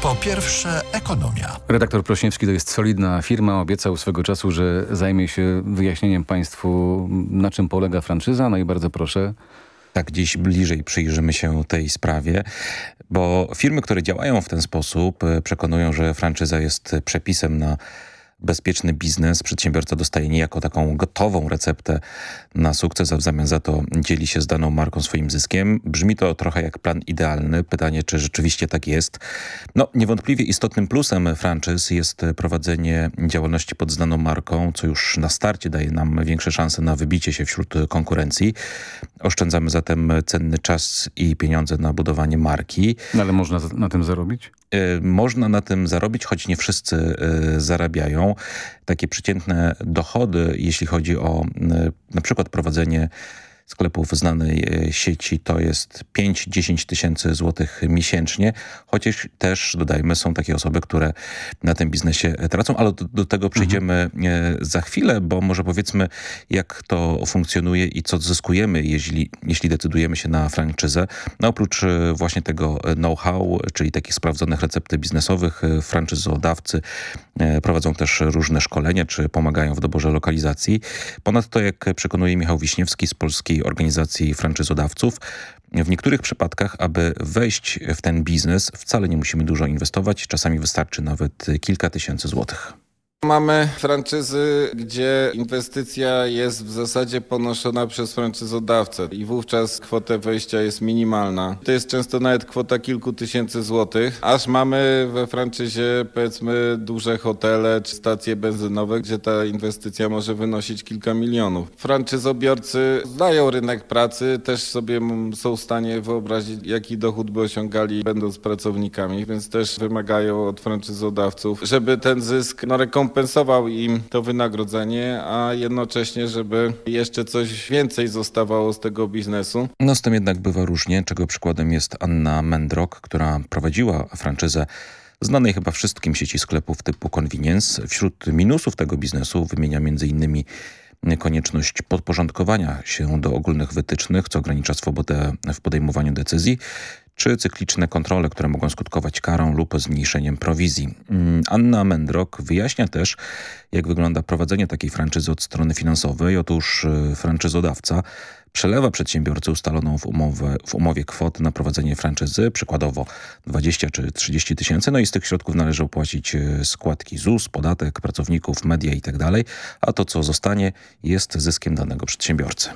Speaker 8: Po pierwsze, ekonomia.
Speaker 22: Redaktor Prośniewski to jest solidna firma. Obiecał swego czasu, że zajmie się wyjaśnieniem państwu, na czym polega franczyza. No i bardzo proszę.
Speaker 29: Tak, dziś bliżej przyjrzymy się tej sprawie, bo firmy, które działają w ten sposób, e, przekonują, że franczyza jest przepisem na bezpieczny biznes. Przedsiębiorca dostaje niejako taką gotową receptę na sukces, a w zamian za to dzieli się z daną marką swoim zyskiem. Brzmi to trochę jak plan idealny. Pytanie, czy rzeczywiście tak jest? No, niewątpliwie istotnym plusem franczyz jest prowadzenie działalności pod znaną marką, co już na starcie daje nam większe szanse na wybicie się wśród konkurencji. Oszczędzamy zatem cenny czas i pieniądze na budowanie marki.
Speaker 22: No, ale można na tym zarobić?
Speaker 29: Y, Można na tym zarobić, choć nie wszyscy y, zarabiają. Takie przeciętne dochody, jeśli chodzi o y, na przykład prowadzenie sklepów znanej y, sieci, to jest 5-10 tysięcy złotych miesięcznie, chociaż też, dodajmy, są takie osoby, które na tym biznesie tracą, ale do, do tego przejdziemy y, za chwilę, bo może powiedzmy, jak to funkcjonuje i co zyskujemy, jeśli, jeśli decydujemy się na franczyzę. No oprócz y, właśnie tego know-how, czyli takich sprawdzonych recepty biznesowych, franczyzodawcy prowadzą też różne szkolenia, czy pomagają w doborze lokalizacji. Ponadto, jak przekonuje Michał Wiśniewski z Polskiej Organizacji Franczyzodawców, w niektórych przypadkach, aby wejść w ten biznes, wcale nie musimy dużo inwestować. Czasami wystarczy nawet kilka tysięcy złotych.
Speaker 31: Mamy franczyzy, gdzie inwestycja jest w zasadzie ponoszona przez franczyzodawcę i wówczas kwota wejścia jest minimalna. To jest często nawet kwota kilku tysięcy złotych, aż mamy we franczyzie powiedzmy duże hotele czy stacje benzynowe, gdzie ta inwestycja może wynosić kilka milionów. Franczyzobiorcy znają rynek pracy, też sobie są w stanie wyobrazić, jaki dochód by osiągali będąc pracownikami, więc też wymagają od franczyzodawców, żeby ten zysk no, rekompensował im to wynagrodzenie, a jednocześnie, żeby jeszcze coś więcej zostawało z tego biznesu.
Speaker 29: No z tym jednak bywa różnie, czego przykładem jest Anna Mendrok, która prowadziła franczyzę znanej chyba wszystkim sieci sklepów typu convenience. Wśród minusów tego biznesu wymienia m.in. konieczność podporządkowania się do ogólnych wytycznych, co ogranicza swobodę w podejmowaniu decyzji, czy cykliczne kontrole, które mogą skutkować karą lub zmniejszeniem prowizji. Mm, Anna Mendrok wyjaśnia też, jak wygląda prowadzenie takiej franczyzy od strony finansowej. Otóż y, franczyzodawca przelewa przedsiębiorcy ustaloną w, w umowie kwotę na prowadzenie franczyzy, przykładowo 20 czy 30 tysięcy, no i z tych środków należy opłacić y, składki ZUS, podatek, pracowników, media itd., a to co zostanie jest zyskiem danego przedsiębiorcy.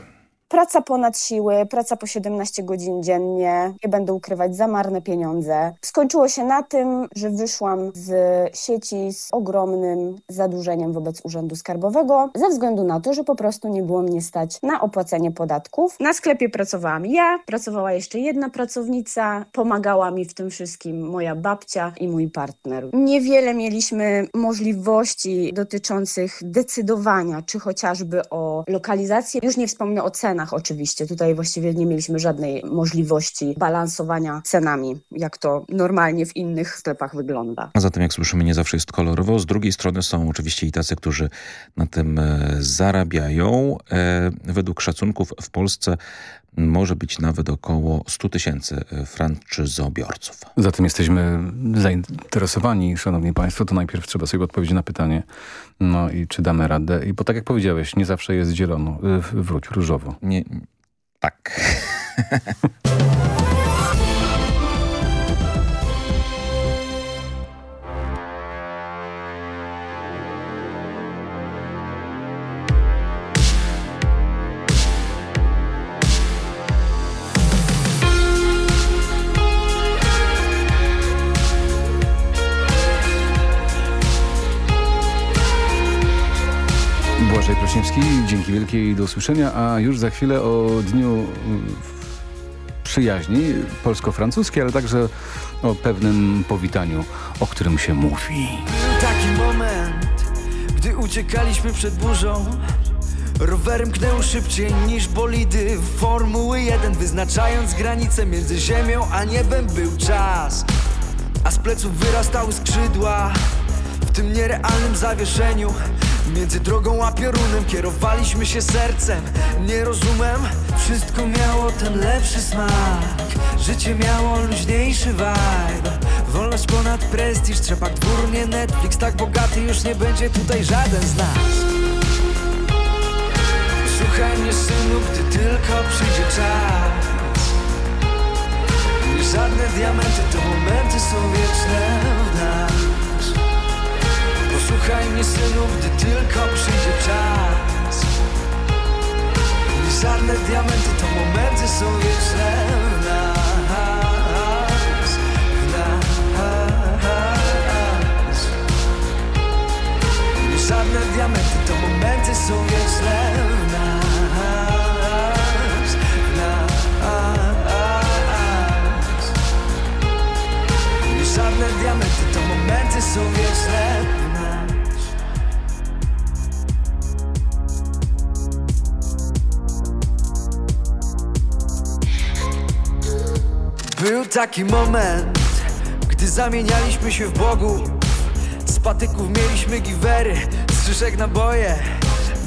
Speaker 32: Praca ponad siły, praca po 17 godzin dziennie, nie będę ukrywać, za marne pieniądze. Skończyło się na tym, że wyszłam z sieci z ogromnym zadłużeniem wobec Urzędu Skarbowego, ze względu na to, że po prostu nie było mnie stać na opłacenie podatków. Na sklepie pracowałam ja, pracowała jeszcze jedna pracownica, pomagała mi w tym wszystkim moja babcia i mój partner. Niewiele mieliśmy możliwości dotyczących decydowania, czy chociażby o lokalizacji, już nie wspomnę o cenach oczywiście. Tutaj właściwie nie mieliśmy żadnej możliwości balansowania cenami, jak to normalnie w innych sklepach wygląda.
Speaker 29: A zatem, jak słyszymy, nie zawsze jest kolorowo. Z drugiej strony są oczywiście i tacy, którzy na tym e, zarabiają. E, według szacunków w Polsce może być nawet około 100 tysięcy e, franczyzobiorców.
Speaker 22: Zatem jesteśmy zainteresowani, szanowni państwo, to najpierw trzeba sobie odpowiedzieć na pytanie, no i czy damy radę. I bo tak jak powiedziałeś, nie zawsze jest zielono, y, wróć, różowo.
Speaker 29: Nie, tak.
Speaker 22: Błażej Prośniewski, dzięki wielkiej do usłyszenia, a już za chwilę o Dniu y, Przyjaźni polsko-francuskiej, ale także o pewnym powitaniu, o którym się mówi.
Speaker 33: Taki moment, gdy uciekaliśmy przed burzą. Rowerem knęło szybciej niż bolidy Formuły 1 Wyznaczając granice między ziemią a niebem był czas. A z pleców wyrastały skrzydła tym nierealnym zawieszeniu. Między drogą a piorunem kierowaliśmy się sercem. Nie rozumiem, wszystko miało ten lepszy smak. Życie miało luźniejszy vibe. Wolność ponad prestiż, trzepak dwór, nie Netflix Tak bogaty już nie będzie tutaj żaden z nas. Słuchaj mnie synu, gdy tylko przyjdzie czas. Nie żadne diamenty, to momenty są wieczne taki moment, gdy zamienialiśmy się w Bogu. Z patyków mieliśmy giwery, z szyszek naboje.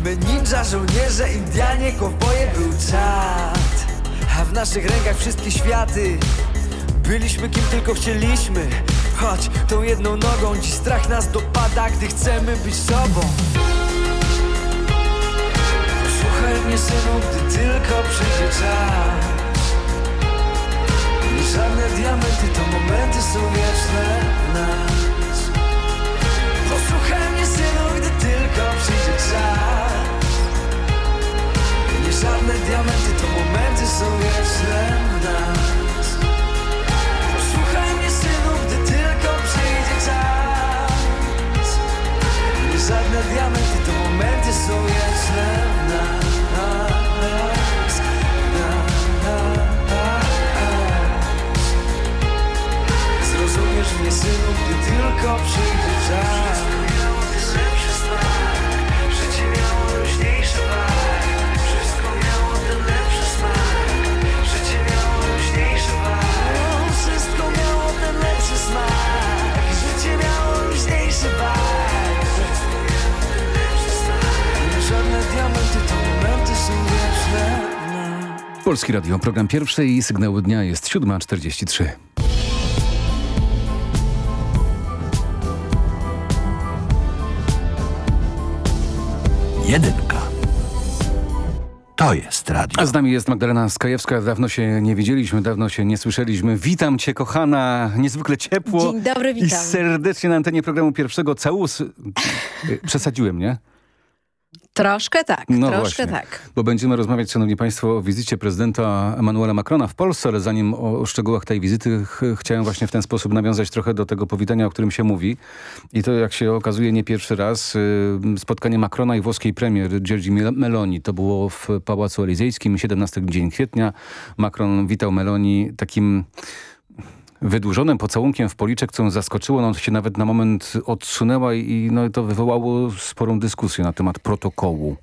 Speaker 33: My ninja, żołnierze, Indianie, kowboje Był czad, a w naszych rękach wszystkie światy. Byliśmy kim tylko chcieliśmy. Choć tą jedną nogą dziś strach nas dopada Gdy chcemy być sobą. Słuchaj mnie synu, gdy tylko przyjdzie czas diamenty, to momenty są wieczne nas. Posłuchaj mnie synu, gdy tylko przyjdzie czas. Nie żadne diamenty, to momenty są wieczne nas. Posłuchaj mnie synu, gdy tylko przyjdzie czas. Nie żadne diamenty, to momenty są wieczne nas Zrozumiesz mnie synu, gdy tylko przyjdzie czas. Lepszy smak, życie miało luźniejszy vibe Wszystko miało ten lepszy smak. Życie miało luźniejszy vibe Wszystko miało ten lepszy smak. Życie miało luźniejszy vibe Wszystko miało ten lepszy smak. Żadne diamenty to momenty są wieczne
Speaker 22: Polski Radio, program pierwszy i sygnał dnia jest 7.43.
Speaker 8: Jedynka. To jest radio.
Speaker 22: A z nami jest Magdalena Skajewska. Dawno się nie widzieliśmy, dawno się nie słyszeliśmy. Witam cię, kochana, niezwykle ciepło.
Speaker 34: Dzień dobry,
Speaker 22: I
Speaker 34: witam.
Speaker 22: serdecznie na antenie programu pierwszego całus. Y, Przesadziłem, nie?
Speaker 34: Troszkę tak,
Speaker 22: No
Speaker 34: troszkę
Speaker 22: właśnie,
Speaker 34: tak.
Speaker 22: bo będziemy rozmawiać, szanowni państwo, o wizycie prezydenta Emmanuela Macrona w Polsce, ale zanim o, szczegółach tej wizyty ch chciałem właśnie w ten sposób nawiązać trochę do tego powitania, o którym się mówi. I to, jak się okazuje, nie pierwszy raz. Y, spotkanie Macrona i włoskiej premier Giorgi Mel- Meloni. To było w Pałacu Elizejskim, 17 dzień kwietnia. Macron witał Meloni takim wydłużonym pocałunkiem w policzek, co zaskoczyło. No, się nawet na moment odsunęła i no, to wywołało sporą dyskusję na temat protokołu.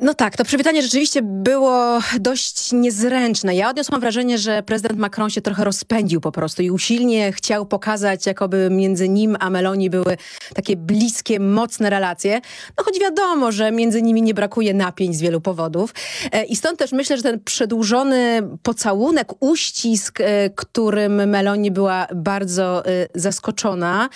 Speaker 34: No tak, to przywitanie rzeczywiście było dość niezręczne. Ja odniosłam wrażenie, że prezydent Macron się trochę rozpędził po prostu i usilnie chciał pokazać, jakoby między nim a Meloni były takie bliskie, mocne relacje. No choć wiadomo, że między nimi nie brakuje napięć z wielu powodów. E, I stąd też myślę, że ten przedłużony pocałunek, uścisk, e, którym Meloni była bardzo e, zaskoczona,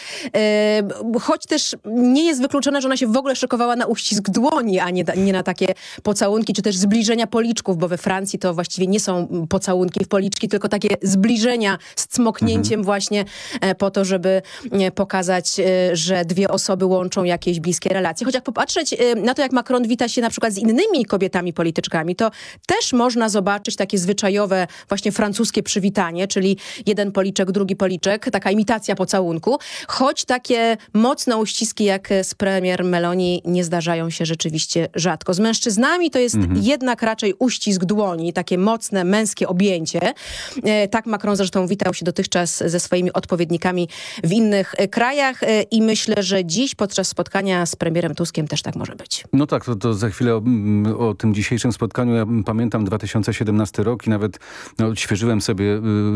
Speaker 34: choć też nie jest wykluczone, że ona się w ogóle szykowała na uścisk dłoni, a nie, nie na takie pocałunki, czy też zbliżenia policzków, bo we Francji to właściwie nie są pocałunki w policzki, tylko takie zbliżenia z cmoknięciem właśnie e, po to, żeby e, pokazać, e, że dwie osoby łączą jakieś bliskie relacje. Choć jak popatrzeć na to, jak Macron wita się na przykład z innymi kobietami polityczkami, to też można zobaczyć takie zwyczajowe właśnie francuskie przywitanie, czyli jeden policzek, drugi policzek, taka imitacja pocałunku, choć takie mocne uściski jak z premier Meloni nie zdarzają się rzeczywiście rzadko. Z mężczyzn mężczyznami to jest
Speaker 22: Mhm.
Speaker 34: jednak raczej uścisk dłoni, takie mocne męskie objęcie. E, Tak Macron zresztą witał się dotychczas ze swoimi odpowiednikami w innych e, krajach e, i myślę, że dziś podczas spotkania z premierem Tuskiem też tak może być.
Speaker 22: No tak, to, to za chwilę o, mm, o tym dzisiejszym spotkaniu. Ja pamiętam 2017 rok i nawet no, odświeżyłem sobie,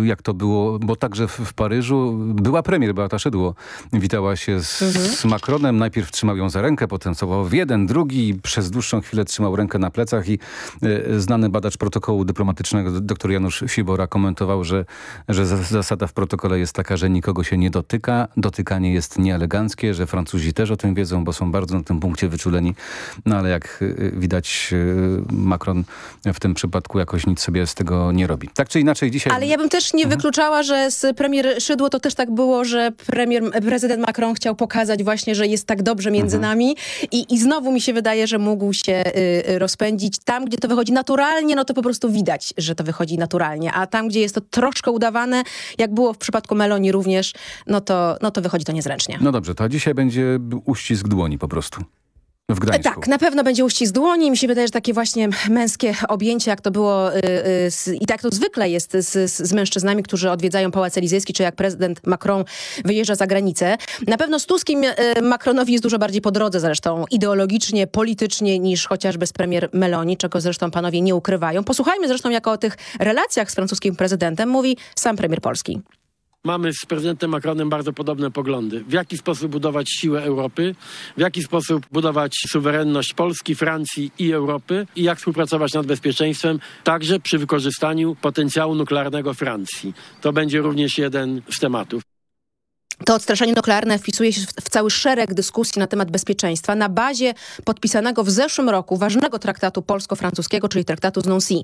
Speaker 22: y, jak to było, bo także w, w Paryżu była premier Beata Szydło. Witała się z, z Macronem. Najpierw trzymał ją za rękę, potem całował w jeden, drugi. Przez dłuższą chwilę trzymał rękę na plecach i y, znany badacz protokołu dyplomatycznego, dr Janusz Sibora komentował, że, że za- zasada w protokole jest taka, że nikogo się nie dotyka. Dotykanie jest nieeleganckie, że Francuzi też o tym wiedzą, bo są bardzo na tym punkcie wyczuleni. No ale jak y, widać, y, Macron w tym przypadku jakoś nic sobie z tego nie robi. Tak czy inaczej dzisiaj...
Speaker 34: Ale ja bym też nie wykluczała, że z premier Szydło to też tak było, że premier, prezydent Macron chciał pokazać właśnie, że jest tak dobrze między nami i, i znowu mi się wydaje, że mógł się rozpędzić. Tam, gdzie to wychodzi naturalnie, no to po prostu widać, że to wychodzi naturalnie, a tam, gdzie jest to troszkę udawane, jak było w przypadku Meloni również, no to, no to wychodzi to niezręcznie.
Speaker 22: No dobrze, to dzisiaj będzie uścisk dłoni po prostu. W Gdańsku.
Speaker 34: Tak, na pewno będzie uścisk dłoni. Mi się wydaje, że takie właśnie męskie objęcie, jak to było y, y, i tak to zwykle jest z, z, z mężczyznami, którzy odwiedzają Pałac Elizejski, czy jak prezydent Macron wyjeżdża za granicę. Na pewno z Tuskiem y, Macronowi jest dużo bardziej po drodze zresztą ideologicznie, politycznie niż chociażby z premier Meloni, czego zresztą panowie nie ukrywają. Posłuchajmy zresztą, jak o tych relacjach z francuskim prezydentem mówi sam premier Polski.
Speaker 35: Mamy z prezydentem Macronem bardzo podobne poglądy. W jaki sposób budować siłę Europy, w jaki sposób budować suwerenność Polski, Francji i Europy i jak współpracować nad bezpieczeństwem, także przy wykorzystaniu potencjału nuklearnego Francji. To będzie również jeden z tematów.
Speaker 34: To odstraszanie nuklearne wpisuje się w, cały szereg dyskusji na temat bezpieczeństwa na bazie podpisanego w zeszłym roku ważnego traktatu polsko-francuskiego, czyli traktatu z Nancy.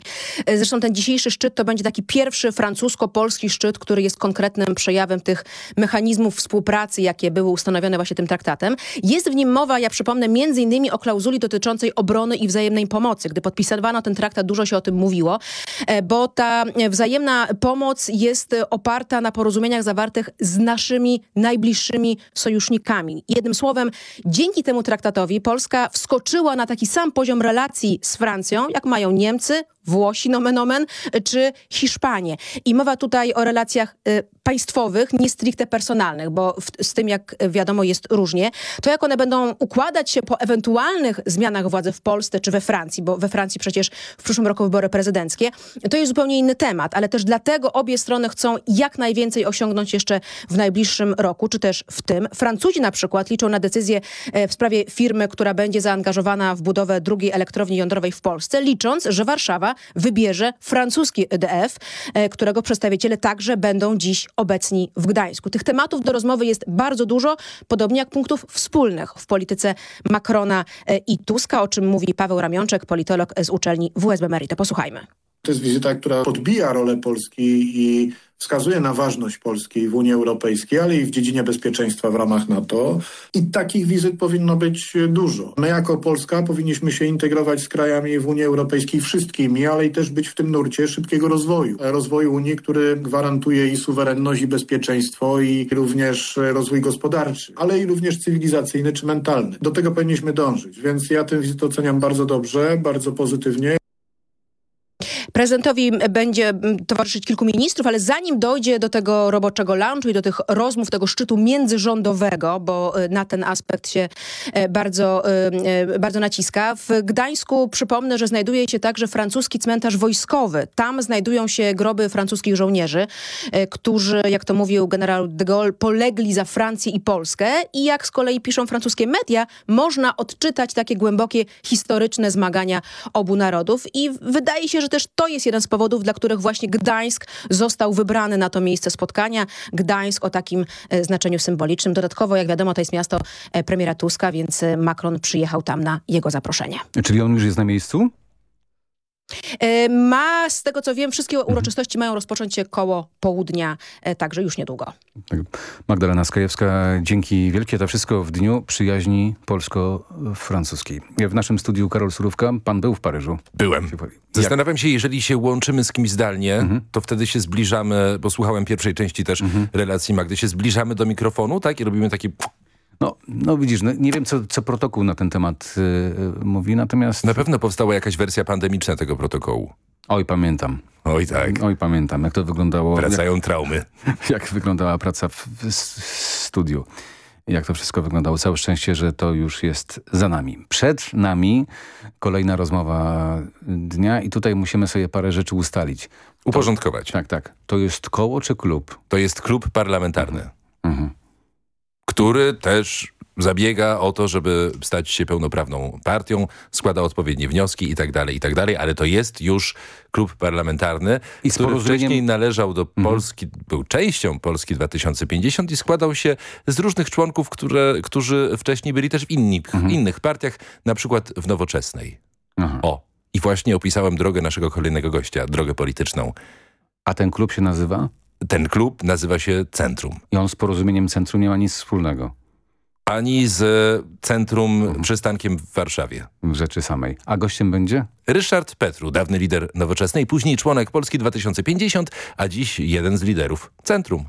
Speaker 34: E, Zresztą ten dzisiejszy szczyt to będzie taki pierwszy francusko-polski szczyt, który jest konkretnym przejawem tych mechanizmów współpracy, jakie były ustanowione właśnie tym traktatem. Jest w nim mowa, ja przypomnę, między innymi o klauzuli dotyczącej obrony i wzajemnej pomocy. Gdy podpisywano ten traktat, dużo się o tym mówiło, e, bo ta wzajemna pomoc jest oparta na porozumieniach zawartych z naszymi najbliższymi sojusznikami. Jednym słowem, dzięki temu traktatowi Polska wskoczyła na taki sam poziom relacji z Francją, jak mają Niemcy, Włosi, nomen omen, czy Hiszpanie. I mowa tutaj o relacjach y, państwowych, nie stricte personalnych, bo w, z tym, jak wiadomo, jest różnie. To, jak one będą układać się po ewentualnych zmianach władzy w Polsce czy we Francji, bo we Francji przecież w przyszłym roku wybory prezydenckie, to jest zupełnie inny temat, ale też dlatego obie strony chcą jak najwięcej osiągnąć jeszcze w najbliższym roku, czy też w tym. Francuzi na przykład liczą na decyzję e, w sprawie firmy, która będzie zaangażowana w budowę drugiej elektrowni jądrowej w Polsce, licząc, że Warszawa wybierze francuski EDF, e, którego przedstawiciele także będą dziś obecni w Gdańsku. Tych tematów do rozmowy jest bardzo dużo, podobnie jak punktów wspólnych w polityce Macrona e, i Tuska, o czym mówi Paweł Ramionczek, politolog z uczelni WSB Merito. Posłuchajmy.
Speaker 36: To jest wizyta, która podbija rolę Polski i wskazuje na ważność Polski w Unii Europejskiej, ale i w dziedzinie bezpieczeństwa w ramach NATO. I takich wizyt powinno być dużo. My jako Polska powinniśmy się integrować z krajami w Unii Europejskiej wszystkimi, ale i też być w tym nurcie szybkiego rozwoju. Rozwoju Unii, który gwarantuje i suwerenność, i bezpieczeństwo, i również rozwój gospodarczy, ale i również cywilizacyjny czy mentalny. Do tego powinniśmy dążyć, więc ja tę wizytę oceniam bardzo dobrze, bardzo pozytywnie.
Speaker 34: Prezydentowi będzie towarzyszyć kilku ministrów, ale zanim dojdzie do tego roboczego lunchu i do tych rozmów, tego szczytu międzyrządowego, bo y, na ten aspekt się e, bardzo, e, bardzo naciska, w Gdańsku przypomnę, że znajduje się także francuski cmentarz wojskowy. Tam znajdują się groby francuskich żołnierzy, e, którzy, jak to mówił generał de Gaulle, polegli za Francję i Polskę i jak z kolei piszą francuskie media, można odczytać takie głębokie historyczne zmagania obu narodów i wydaje się, że też to jest jeden z powodów, dla których właśnie Gdańsk został wybrany na to miejsce spotkania. Gdańsk o takim e, znaczeniu symbolicznym. Dodatkowo, jak wiadomo, to jest miasto e, premiera Tuska, więc e, Macron przyjechał tam na jego zaproszenie.
Speaker 22: Czyli on już jest na miejscu?
Speaker 34: E, Ma, z tego co wiem, wszystkie uroczystości mają rozpocząć się koło południa, e, także już niedługo.
Speaker 22: Magdalena Skajewska, dzięki wielkie. To wszystko w dniu przyjaźni polsko-francuskiej. W naszym studiu Karol Surówka, pan był w Paryżu.
Speaker 20: Byłem. Zastanawiam się, jeżeli się łączymy z kimś zdalnie,
Speaker 22: Mhm.
Speaker 20: to wtedy się zbliżamy, bo słuchałem pierwszej części też relacji Magdy, się zbliżamy do mikrofonu, tak? I robimy taki...
Speaker 22: No, no widzisz, no, nie wiem co, co protokół na ten temat y, y, mówi, natomiast...
Speaker 20: Na pewno powstała jakaś wersja pandemiczna tego protokołu.
Speaker 22: Oj, pamiętam.
Speaker 20: Oj tak.
Speaker 22: Oj, pamiętam, jak to wyglądało.
Speaker 20: Wracają
Speaker 22: jak,
Speaker 20: traumy.
Speaker 22: Jak wyglądała praca w, w, w studiu. Jak to wszystko wyglądało. Całe szczęście, że to już jest za nami. Przed nami kolejna rozmowa dnia i tutaj musimy sobie parę rzeczy ustalić.
Speaker 20: Uporządkować.
Speaker 22: Tak, tak. To jest koło czy klub?
Speaker 20: To jest klub parlamentarny, który też zabiega o to, żeby stać się pełnoprawną partią, składa odpowiednie wnioski i tak dalej, i tak dalej, ale to jest już klub parlamentarny,
Speaker 22: I
Speaker 20: który wcześniej należał do Polski, był częścią Polski 2050 i składał się z różnych członków, które, którzy wcześniej byli też w inni, innych partiach, na przykład w Nowoczesnej. O, i właśnie opisałem drogę naszego kolejnego gościa, drogę polityczną.
Speaker 22: A ten klub się nazywa?
Speaker 20: Ten klub nazywa się Centrum.
Speaker 22: I on z porozumieniem centrum nie ma nic wspólnego.
Speaker 20: Ani z Centrum Przystankiem w Warszawie.
Speaker 22: W rzeczy samej. A gościem będzie?
Speaker 20: Ryszard Petru, dawny lider Nowoczesnej, później członek Polski 2050, a dziś jeden z liderów Centrum.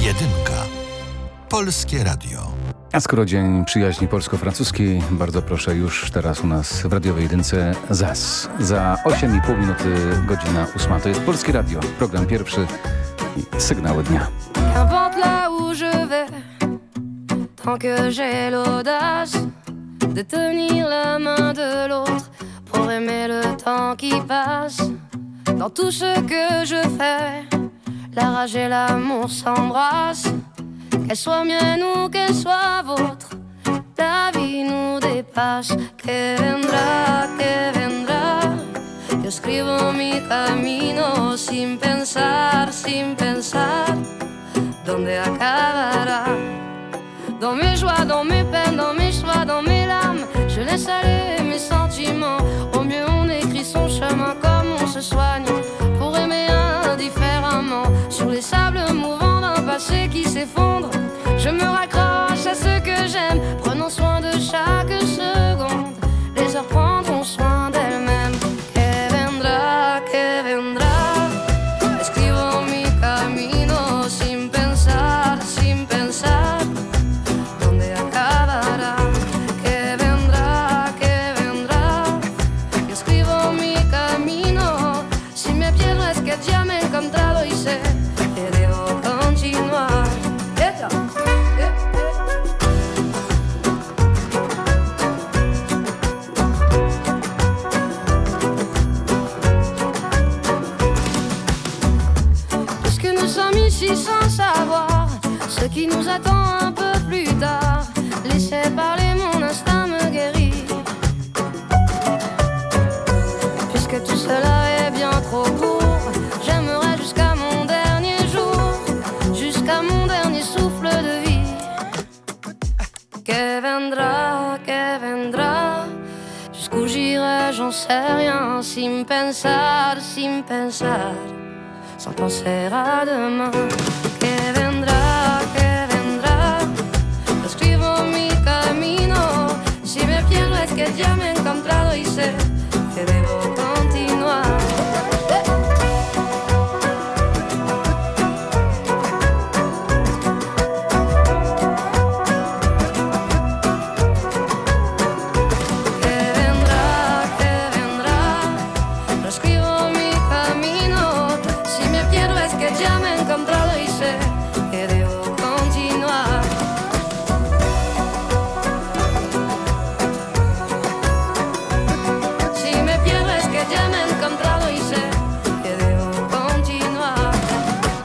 Speaker 8: Jedynka. Polskie Radio.
Speaker 22: A skoro Dzień Przyjaźni Polsko-Francuskiej, bardzo proszę już teraz u nas w radiowej jedynce ZAS. Za 8,5 minuty godzina 8. To jest Polskie Radio, program pierwszy i sygnały dnia.
Speaker 27: Tant que j'ai l'audace de tenir la main de l'autre pour aimer le temps qui passe. Dans tout ce que je fais, la rage et l'amour s'embrassent. Qu'elle soit mienne ou qu'elle soit vôtre, la vie nous dépasse. Que vendrá, que vendrá. Yo escribo mi camino sin pensar, sin pensar dónde acabará? Dans mes joies, dans mes peines, dans mes choix, dans mes larmes, je laisse aller mes sentiments. Au mieux, on écrit son chemin comme on se soigne pour aimer indifféremment. Sur les sables mouvants d'un passé qui s'effondre,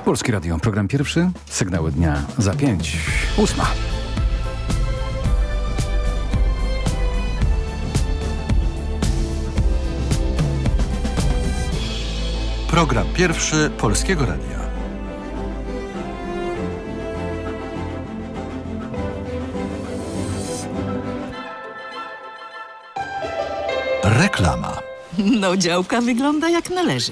Speaker 22: Polskie Radio, program pierwszy, sygnały dnia za 5, 8.
Speaker 8: Program pierwszy Polskiego Radia. Reklama.
Speaker 37: No działka wygląda jak należy.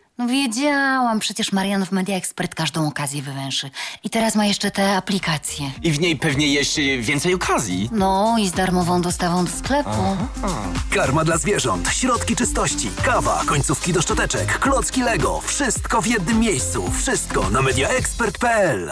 Speaker 38: No wiedziałam, przecież Marian w Media Expert każdą okazję wywęszy. I teraz ma jeszcze te aplikacje.
Speaker 39: I w niej pewnie jeszcze więcej okazji.
Speaker 38: No i z darmową dostawą do sklepu.
Speaker 40: Karma dla zwierząt, środki czystości, kawa, końcówki do szczoteczek, klocki Lego. Wszystko w jednym miejscu. Wszystko na mediaexpert.pl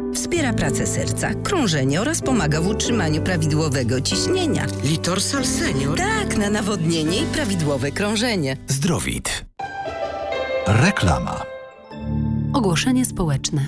Speaker 41: wspiera pracę serca, krążenie oraz pomaga w utrzymaniu prawidłowego ciśnienia.
Speaker 37: Litorsal Senior?
Speaker 41: Tak, na nawodnienie i prawidłowe krążenie.
Speaker 40: Zdrowit.
Speaker 8: Reklama.
Speaker 38: Ogłoszenie społeczne.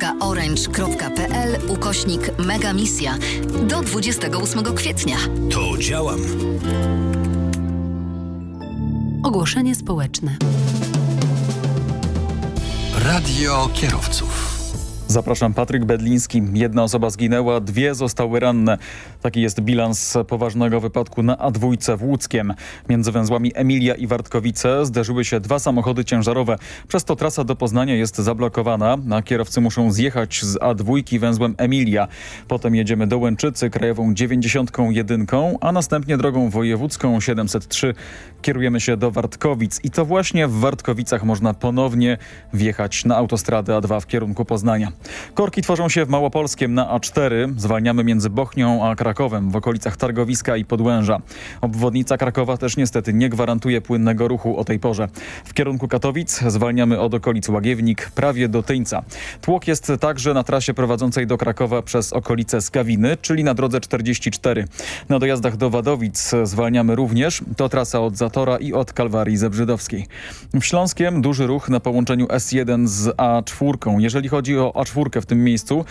Speaker 42: www.fundacja.orange.pl ukośnik Mega Misja do 28 kwietnia.
Speaker 40: To działam.
Speaker 38: Ogłoszenie społeczne.
Speaker 8: Radio kierowców.
Speaker 43: Zapraszam, Patryk Bedliński. Jedna osoba zginęła, dwie zostały ranne. Taki jest bilans poważnego wypadku na A2 w Łódzkiem. Między węzłami Emilia i Wartkowice zderzyły się dwa samochody ciężarowe. Przez to trasa do Poznania jest zablokowana, a kierowcy muszą zjechać z A2 węzłem Emilia. Potem jedziemy do Łęczycy krajową 91, a następnie drogą wojewódzką 703 kierujemy się do Wartkowic. I to właśnie w Wartkowicach można ponownie wjechać na autostradę A2 w kierunku Poznania. Korki tworzą się w Małopolskiem na A4. Zwalniamy między Bochnią a Krakowem w okolicach Targowiska i Podłęża. Obwodnica Krakowa też niestety nie gwarantuje płynnego ruchu o tej porze. W kierunku Katowic zwalniamy od okolic Łagiewnik prawie do Tyńca. Tłok jest także na trasie prowadzącej do Krakowa przez okolice Skawiny, czyli na drodze 44. Na dojazdach do Wadowic zwalniamy również. To trasa od Zatora i od Kalwarii Zebrzydowskiej. W Śląskiem duży ruch na połączeniu S1 z A4. Jeżeli chodzi o A4 w tym miejscu,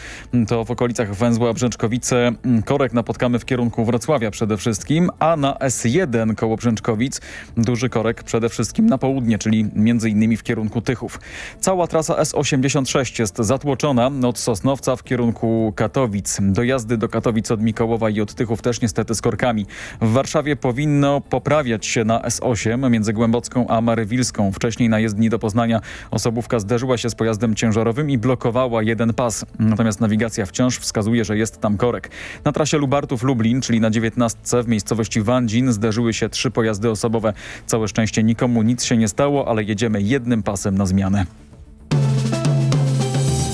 Speaker 43: to w okolicach węzła Brzęczkowice korek napotkamy w kierunku Wrocławia przede wszystkim, a na S1 koło Brzęczkowic duży korek przede wszystkim na południe, czyli między innymi w kierunku Tychów. Cała trasa S86 jest zatłoczona od Sosnowca w kierunku Katowic. Dojazdy do Katowic od Mikołowa i od Tychów też niestety z korkami. W Warszawie powinno poprawiać się na S8 między Głębocką a Marywilską. Wcześniej na jezdni do Poznania osobówka zderzyła się z pojazdem ciężarowym i blokowała jeden pas. Natomiast nawigacja wciąż wskazuje, że jest tam korek. Na trasie Lubartów-Lublin, czyli na 19 w miejscowości Wandzin zderzyły się trzy pojazdy osobowe. Całe szczęście nikomu nic się nie stało, ale jedziemy jednym pasem na zmianę.